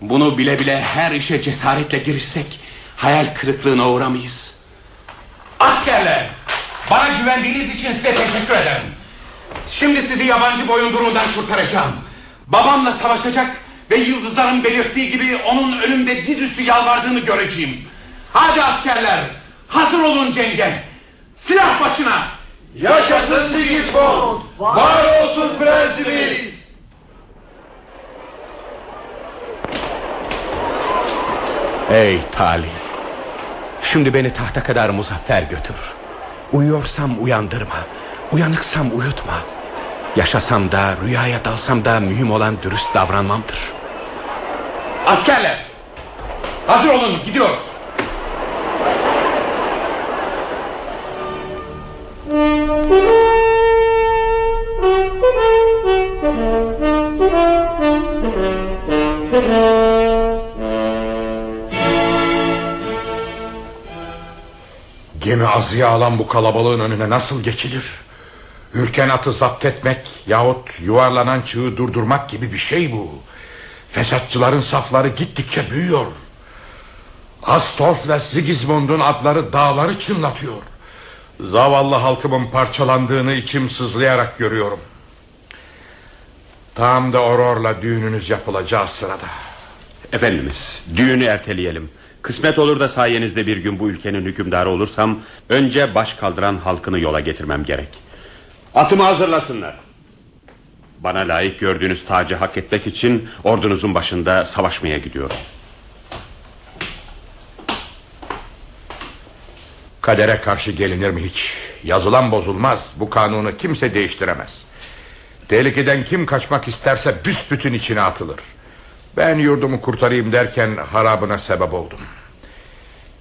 Bunu bile bile her işe cesaretle girişsek Hayal kırıklığına uğramayız. Askerler Bana güvendiğiniz için size teşekkür ederim. Şimdi sizi yabancı boyundurumdan kurtaracağım Babamla savaşacak Ve yıldızların belirttiği gibi Onun önümde dizüstü yalvardığını göreceğim. Hadi askerler Hazır olun cenge Silah başına. Yaşasın Sigismund! Var olsun prensimiz! Ey talih Şimdi beni tahta kadar muzaffer götür. Uyuyorsam uyandırma Uyanıksam uyutma Yaşasam da rüyaya dalsam da mühim olan dürüst davranmamdır. Askerler! Hazır olun gidiyoruz. Gemi azıya alan bu kalabalığın önüne nasıl geçilir? Ürken atı zapt etmek yahut yuvarlanan çığı durdurmak gibi bir şey bu. Fesatçıların safları gittikçe büyüyor. Astorf ile Sigismund'un adları dağları çınlatıyor. Zavallı halkımın parçalandığını içim sızlayarak görüyorum. Tam da Auror'la düğününüz yapılacağı sırada. Efendimiz düğünü erteleyelim. Kısmet olur da sayenizde bir gün bu ülkenin hükümdarı olursam... ...önce baş kaldıran halkını yola getirmem gerek. Atımı hazırlasınlar. Bana layık gördüğünüz tacı hak etmek için... ...ordunuzun başında savaşmaya gidiyorum. Kadere karşı gelinir mi hiç? Yazılan bozulmaz. Bu kanunu kimse değiştiremez. Tehlikeden kim kaçmak isterse büsbütün içine atılır. Ben yurdumu kurtarayım derken harabına sebep oldum.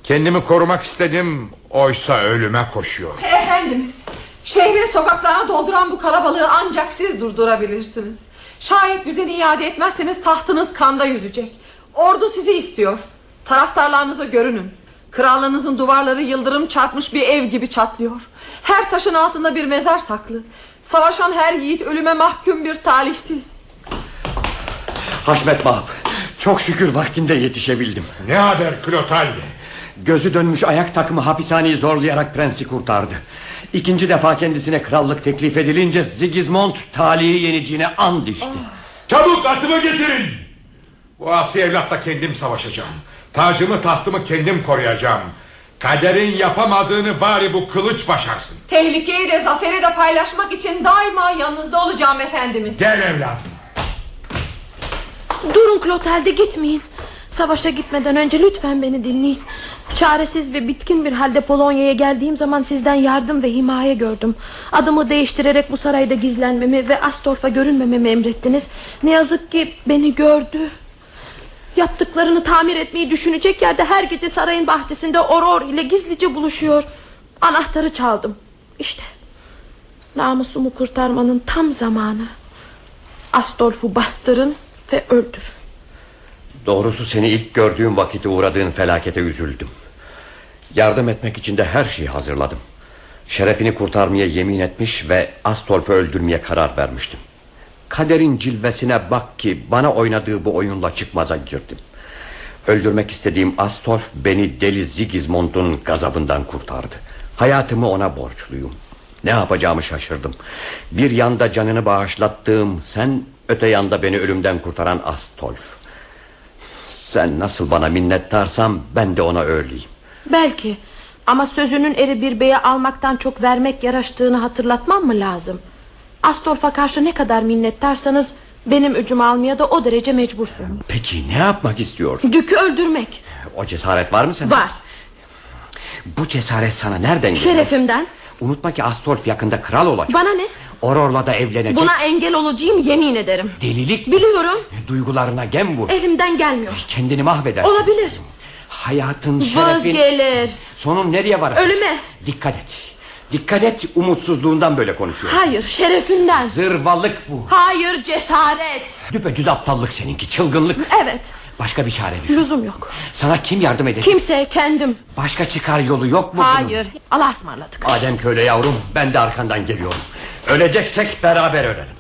Kendimi korumak istedim. Oysa ölüme koşuyor. Efendimiz Şehrin sokaklarına dolduran bu kalabalığı ancak siz durdurabilirsiniz. Şayet düzeni iade etmezseniz tahtınız kanda yüzecek. Ordu sizi istiyor. Taraftarlarınıza görünün. Krallığınızın duvarları yıldırım çarpmış bir ev gibi çatlıyor. Her taşın altında bir mezar saklı. Savaşan her yiğit ölüme mahkum bir talihsiz. Haşmet Mahp Çok şükür vaktinde yetişebildim. Ne haber Klotalde? Gözü dönmüş ayak takımı hapishaneyi zorlayarak prensi kurtardı İkinci defa kendisine krallık teklif edilince Sigismund talihi yeniciğine and içti. Çabuk atımı getirin! Bu asi evlatla kendim savaşacağım. Tacımı tahtımı kendim koruyacağım. Kaderin yapamadığını bari bu kılıç başarsın. Tehlikeyi de zaferi de paylaşmak için daima yanınızda olacağım efendimiz. Gel evladım. Durun Klotel'de gitmeyin. Savaşa gitmeden önce lütfen beni dinleyin. Çaresiz ve bitkin bir halde Polonya'ya geldiğim zaman sizden yardım ve himaye gördüm. Adımı değiştirerek bu sarayda gizlenmemi ve Astorf'a görünmememi emrettiniz. Ne yazık ki beni gördü. Yaptıklarını tamir etmeyi düşünecek yerde her gece sarayın bahçesinde Auror ile gizlice buluşuyor. Anahtarı çaldım. İşte namusumu kurtarmanın tam zamanı. Astolf'u bastırın ve öldür. Doğrusu seni ilk gördüğüm vakitte uğradığın felakete üzüldüm. Yardım etmek için de her şeyi hazırladım. Şerefini kurtarmaya yemin etmiş ve Astolf'u öldürmeye karar vermiştim. Kaderin cilvesine bak ki bana oynadığı bu oyunla çıkmaza girdim. Öldürmek istediğim Astolf beni deli Sigismund'un gazabından kurtardı. Hayatımı ona borçluyum. Ne yapacağımı şaşırdım. Bir yanda canını bağışlattığım sen Öte yanda beni ölümden kurtaran Astolf Sen nasıl bana minnettarsan ben de ona öyleyim Belki ama sözünün eri bir beye almaktan çok vermek yaraştığını hatırlatmam mı lazım? Astolf'a karşı ne kadar minnettarsanız benim öcümü almaya da o derece mecbursunuz. Peki ne yapmak istiyorsun? Dükü öldürmek. O cesaret var mı sende? Var. Bu cesaret sana nereden geliyor? Şerefimden. Unutma ki Astolf yakında kral olacak. Bana ne? Auror'la da evlenecek. Buna engel olacağım yemin ederim. Delilik. Biliyorum. Duygularına gem vur. Elimden gelmiyor. Kendini mahvedersin. Olabilir. Hayatın şerefin... gelir. Sonun nereye varacak? Ölüme. Dikkat et. Dikkat et umutsuzluğundan böyle konuşuyorsun. Hayır şerefimden. Zırvalık bu. Hayır cesaret. Düpedüz aptallık seninki çılgınlık. Evet. Başka bir çare düşün. Lüzum yok. Sana kim yardım edecek? Kimse kendim. Başka çıkar yolu yok mu? Hayır. Allah'a ısmarladık. Bunun? Adem köle yavrum ben de arkandan geliyorum. Öleceksek beraber ölelim.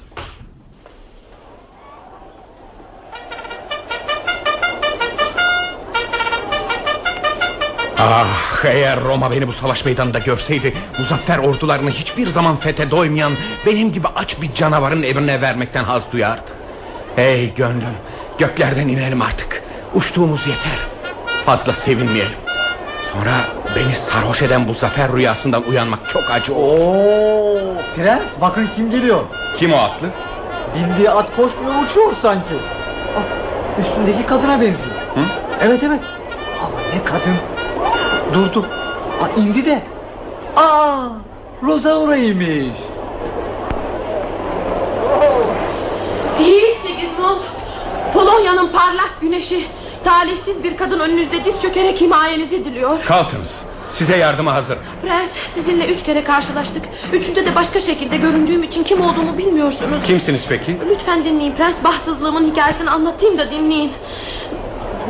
Ah eğer Roma beni bu savaş meydanında görseydi Muzaffer ordularını hiçbir zaman fethe doymayan Benim gibi aç bir canavarın evine vermekten haz duyardı Ey gönlüm göklerden inelim artık Uçtuğumuz yeter Fazla sevinmeyelim Sonra beni sarhoş eden bu zafer rüyasından uyanmak çok acı Oo, prens bakın kim geliyor. Kim o atlı? Bindiği at koşmuyor uçuyor sanki. Ah, üstündeki kadına benziyor. Hı? Evet evet. Ama ne kadın. Durdu. Aa, indi de. Aa, Rosaura'ymış. Yiğit Sigismund. Polonya'nın parlak güneşi. Talihsiz bir kadın önünüzde diz çökerek himayenizi diliyor. Kalkınız size yardıma hazırım Prens sizinle üç kere karşılaştık. Üçünde de başka şekilde göründüğüm için kim olduğumu bilmiyorsunuz. Kimsiniz peki? Lütfen dinleyin prens. Bahtsızlığımın hikayesini anlatayım da dinleyin.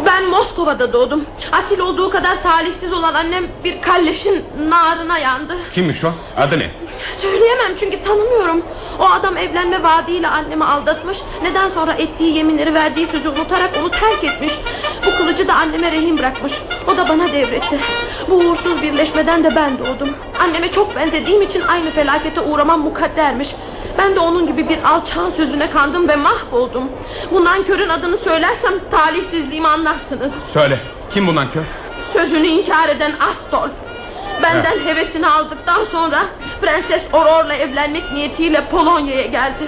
Ben Moskova'da doğdum. Asil olduğu kadar talihsiz olan annem bir kalleşin narına yandı. Kimmiş o? Adı ne? Söyleyemem çünkü tanımıyorum. O adam evlenme vaadiyle annemi aldatmış. Neden sonra ettiği yeminleri verdiği sözü unutarak onu terk etmiş. Bu kılıcı da anneme rehin bırakmış. O da bana devretti. Bu uğursuz birleşmeden de ben doğdum. Anneme çok benzediğim için aynı felakete uğramam mukaddermiş. Ben de onun gibi bir alçağın sözüne kandım ve mahvoldum. Bu nankörün adını söylersem talihsizliğimi anlarsınız. Söyle. Kim bu nankör? Sözünü inkar eden Astolf. Benden hevesini aldıktan sonra Prenses Aurora'la evlenmek niyetiyle Polonya'ya geldi.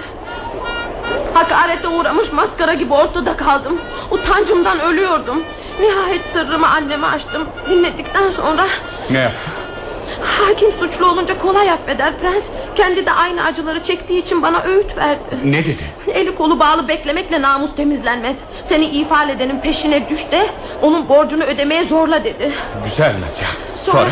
Hakarete uğramış maskara gibi ortada kaldım. Utancımdan ölüyordum. Nihayet sırrımı anneme açtım. Dinledikten sonra Ne yaptı? Hakim suçlu olunca kolay affeder prens. Kendi de aynı acıları çektiği için bana öğüt verdi. Ne dedi? Eli kolu bağlı beklemekle namus temizlenmez. Seni ifade edenin peşine düş de onun borcunu ödemeye zorla dedi. Güzel nasihat. Sonra, Sonra?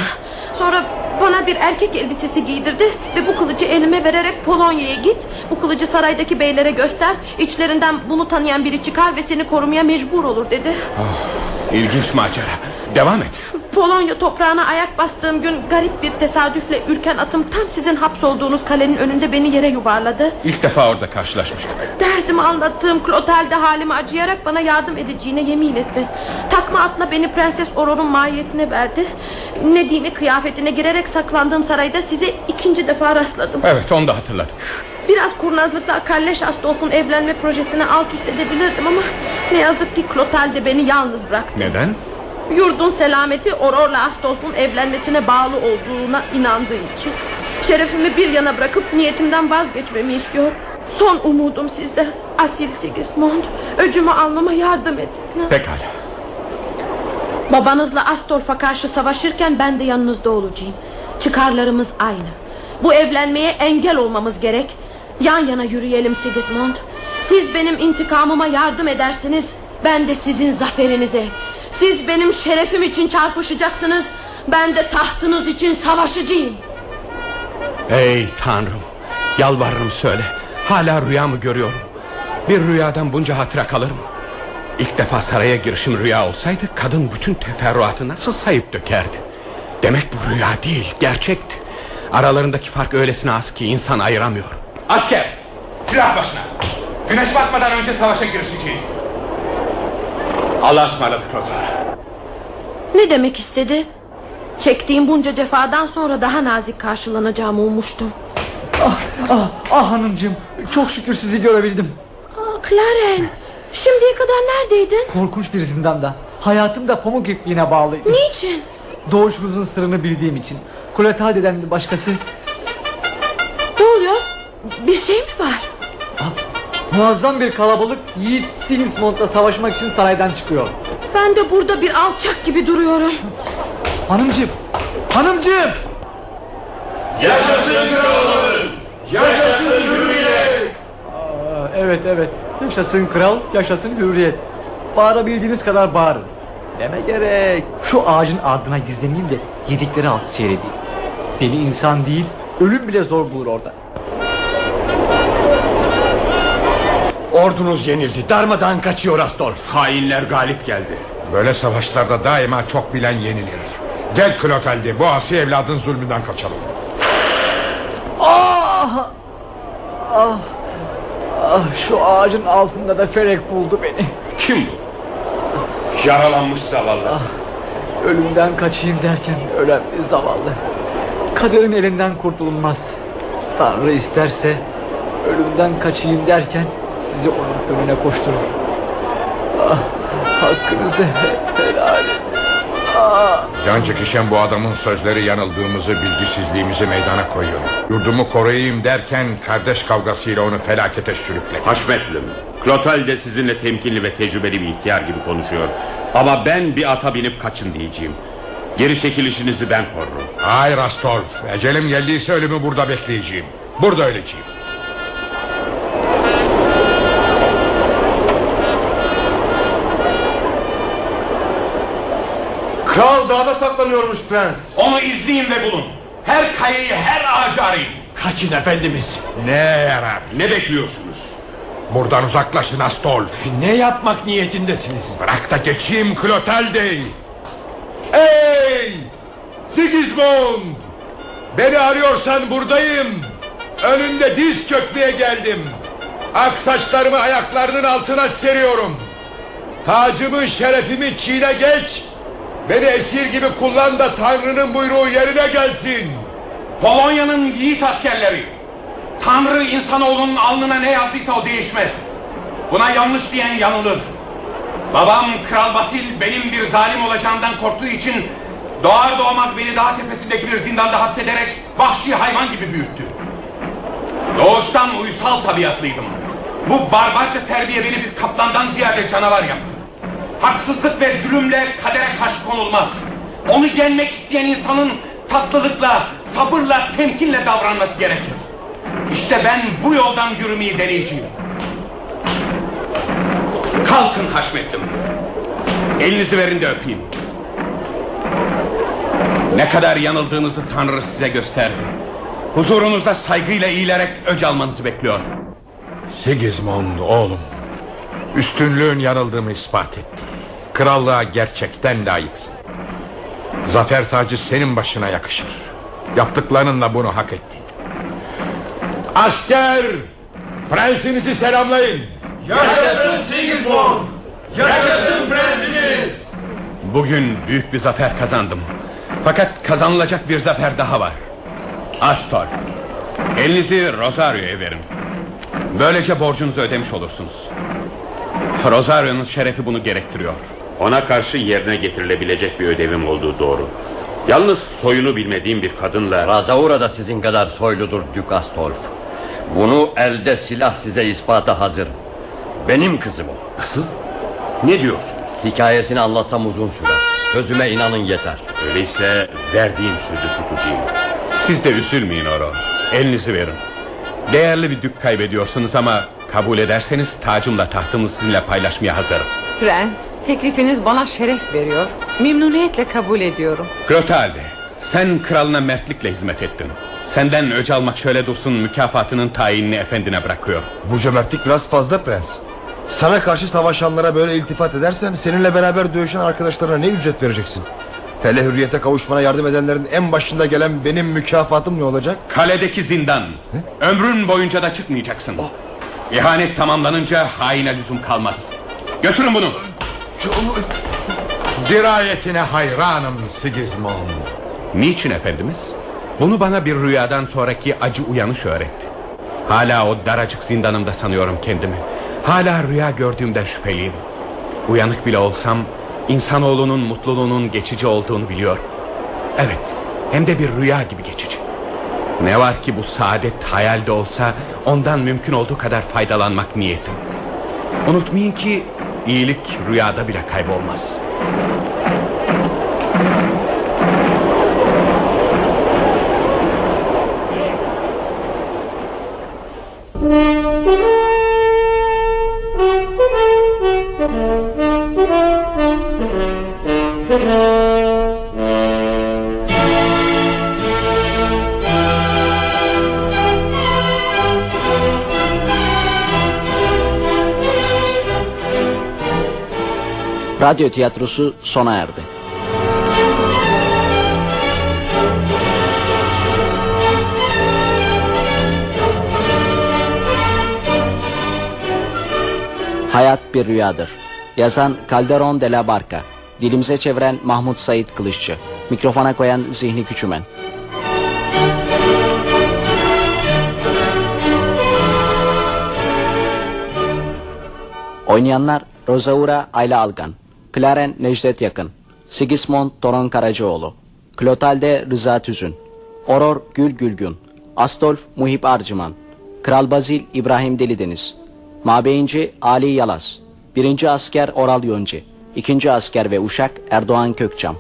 sonra bana bir erkek elbisesi giydirdi ve bu kılıcı elime vererek Polonya'ya git. Bu kılıcı saraydaki beylere göster. İçlerinden bunu tanıyan biri çıkar ve seni korumaya mecbur olur dedi. İlginç macera. Devam et. Polonya toprağına ayak bastığım gün garip bir tesadüfle ürken atım tam sizin hapsolduğunuz kalenin önünde beni yere yuvarladı. İlk defa orada karşılaşmıştık. Derdimi anlattığım Clotilde halime acıyarak bana yardım edeceğine yemin etti. Takma atla beni Prenses Aurora'nın mahiyetine verdi. Ne dini kıyafetine girerek saklandığım sarayda size ikinci defa rastladım. Evet onu da hatırladım. Biraz kurnazlıkla Kalleş Astolf'un evlenme projesini alt üst edebilirdim ama... ...ne yazık ki Clotilde beni yalnız bıraktı. Neden? Yurdun selameti Auror'la Astolf'un evlenmesine bağlı olduğuna inandığı için. Şerefimi bir yana bırakıp niyetimden vazgeçmemi istiyor. Son umudum sizde. Asil Sigismund. Öcümü almama yardım edin. Pekala. Babanızla Astolf'a karşı savaşırken ben de yanınızda olacağım. Çıkarlarımız aynı. Bu evlenmeye engel olmamız gerek. Yan yana yürüyelim Sigismund. Siz benim intikamıma yardım edersiniz. Ben de sizin zaferinize. Siz benim şerefim için çarpışacaksınız. Ben de tahtınız için savaşacağım. Ey tanrım. Yalvarırım söyle. Hala rüya mı görüyorum? Bir rüyadan bunca hatıra kalır mı? İlk defa saraya girişim rüya olsaydı kadın bütün teferruatı nasıl sayıp dökerdi? Demek bu rüya değil gerçekti. Aralarındaki fark öylesine az ki insan ayıramıyor. Asker silah başına. Güneş batmadan önce savaşa girişeceğiz. Allah'a ısmarladık Rozara. Ne demek istedi? Çektiğim bunca cefadan sonra daha nazik karşılanacağımı ummuştum. Ah, ah, ah hanımcığım çok şükür sizi görebildim. Aa, Claren şimdiye kadar neredeydin? Korkunç bir zindanda. Hayatım da pamuk ipliğine bağlıydı. Niçin? Doğuşunuzun sırrını bildiğim için. Klotalde'den başkası Ne oluyor? Bir şey mi var? Muazzam bir kalabalık Yiğit Sigismund'la savaşmak için saraydan çıkıyor. Ben de burada bir alçak gibi duruyorum. Hanımcığım, hanımcığım. Yaşasın kralımız! Yaşasın hürriyet! Aa, evet evet. Yaşasın kral, yaşasın hürriyet. Bağırabildiğiniz kadar bağırın. Deme gerek. Şu ağacın ardına gizleneyim de yedikleri altı seyredeyim. Beni insan değil, ölüm bile zor bulur orada. Ordunuz yenildi. Darmadan kaçıyor Astolf. Hainler galip geldi. Böyle savaşlarda daima çok bilen yenilir. Gel Klotaldi bu asi evladın zulmünden kaçalım. Ah! Ah! Ah şu ağacın altında da felek buldu beni. Kim bu? Yaralanmış zavallı. Ölümden kaçayım derken ölen bir zavallı. Kaderin elinden kurtulunmaz. Tanrı isterse ölümden kaçayım derken sizi onun önüne koşturur. Ah, hakkınızı helal edin. Ah. Can çekişen bu adamın sözleri yanıldığımızı bilgisizliğimizi meydana koyuyor. Yurdumu koruyayım derken kardeş kavgasıyla onu felakete sürükledi. Haşmetlim. Clotalde sizinle temkinli ve tecrübeli bir ihtiyar gibi konuşuyor. Ama ben bir ata binip kaçın diyeceğim. Geri çekilişinizi ben korurum. Hayır Astolf. Ecelim geldiyse ölümü burada bekleyeceğim. Burada öleceğim. Kral dağda saklanıyormuş prens. Onu izleyin ve bulun. Her kayayı her ağacı arayın. Kaçın efendimiz. Ne yarar? Ne bekliyorsunuz? Buradan uzaklaşın Astolf. Ne yapmak niyetindesiniz? Bırak da geçeyim Clotalde. Ey! Sigismund! Beni arıyorsan buradayım. Önünde diz çökmeye geldim. Ak saçlarımı ayaklarının altına seriyorum. Tacımı şerefimi çiğne geç. Beni esir gibi kullan da Tanrı'nın buyruğu yerine gelsin. Polonya'nın yiğit askerleri. Tanrı insanoğlunun alnına ne yazdıysa o değişmez. Buna yanlış diyen yanılır. Babam Kral Basil benim bir zalim olacağımdan korktuğu için doğar doğmaz beni dağ tepesindeki bir zindanda hapsederek vahşi hayvan gibi büyüttü. Doğuştan uysal tabiatlıydım. Bu barbarca terbiye beni bir kaplandan ziyade canavar yaptı. Haksızlık ve zulümle kadere karşı konulmaz. Onu yenmek isteyen insanın tatlılıkla, sabırla, temkinle davranması gerekir. İşte ben bu yoldan yürümeyi deneyeceğim. Kalkın Haşmetlim. Elinizi verin de öpeyim. Ne kadar yanıldığınızı Tanrı size gösterdi. Huzurunuzda saygıyla eğilerek öc almanızı bekliyor. Sigismund oğlum. Üstünlüğün yanıldığımı ispat etti. Krallığa gerçekten layıksın. Zafer tacı senin başına yakışır. Yaptıklarınla bunu hak ettin. Asker! Prensinizi selamlayın. Yaşasın Sigismund! Yaşasın prensimiz! Bugün büyük bir zafer kazandım. Fakat kazanılacak bir zafer daha var. Astolf. Elinizi Rosario'ya verin. Böylece borcunuzu ödemiş olursunuz. Rosario'nun şerefi bunu gerektiriyor. Ona karşı yerine getirilebilecek bir ödevim olduğu doğru. Yalnız soyunu bilmediğim bir kadınla... Razaura da sizin kadar soyludur Dük Astolf. Bunu elde silah size ispata hazır. Benim kızım o. Nasıl? Ne diyorsunuz? Hikayesini anlatsam uzun sürer. Sözüme inanın yeter. Öyleyse verdiğim sözü tutacağım. Siz de üzülmeyin Oro. Elinizi verin. Değerli bir dük kaybediyorsunuz ama kabul ederseniz tacımla tahtımı sizinle paylaşmaya hazırım. Prens, teklifiniz bana şeref veriyor. Memnuniyetle kabul ediyorum. Clotalde, sen kralına mertlikle hizmet ettin. Senden öc almak şöyle dursun mükafatının tayinini efendine bırakıyor. Bu cömertlik biraz fazla prens. Sana karşı savaşanlara böyle iltifat edersen seninle beraber dövüşen arkadaşlarına ne ücret vereceksin? Hele hürriyete kavuşmana yardım edenlerin en başında gelen benim mükafatım ne olacak? Kaledeki zindan. Ömrün boyunca da çıkmayacaksın. İhanet tamamlanınca haine lüzum kalmaz. Götürün bunu. Dirayetine hayranım Sigismund. Niçin efendimiz? Bunu bana bir rüyadan sonraki acı uyanış öğretti. Hala o daracık zindanımda sanıyorum kendimi. Hala rüya gördüğümden şüpheliyim. Uyanık bile olsam insanoğlunun mutluluğunun geçici olduğunu biliyorum. Evet, hem de bir rüya gibi geçici. Ne var ki bu saadet hayalde olsa ondan mümkün olduğu kadar faydalanmak niyetim. Unutmayın ki iyilik rüyada bile kaybolmaz. Radyo tiyatrosu sona erdi. Hayat bir rüyadır. Yazan Calderon de la Barca. Dilimize çeviren Mahmut Sait Kılıççı. Mikrofona koyan Zihni Küçümen. Oynayanlar Rosaura Ayla Algan, Claren Necdet Yakın, Sigismund Toron Karacaoğlu, Klotalde Rıza Tüzün, Oror Gül Gülgün, Astolf Muhip Arcıman, Kral Bazil İbrahim Delideniz, Mabeyinci Ali Yalaz, Birinci Asker Oral Yonci, İkinci Asker ve Uşak Erdoğan Kökçam.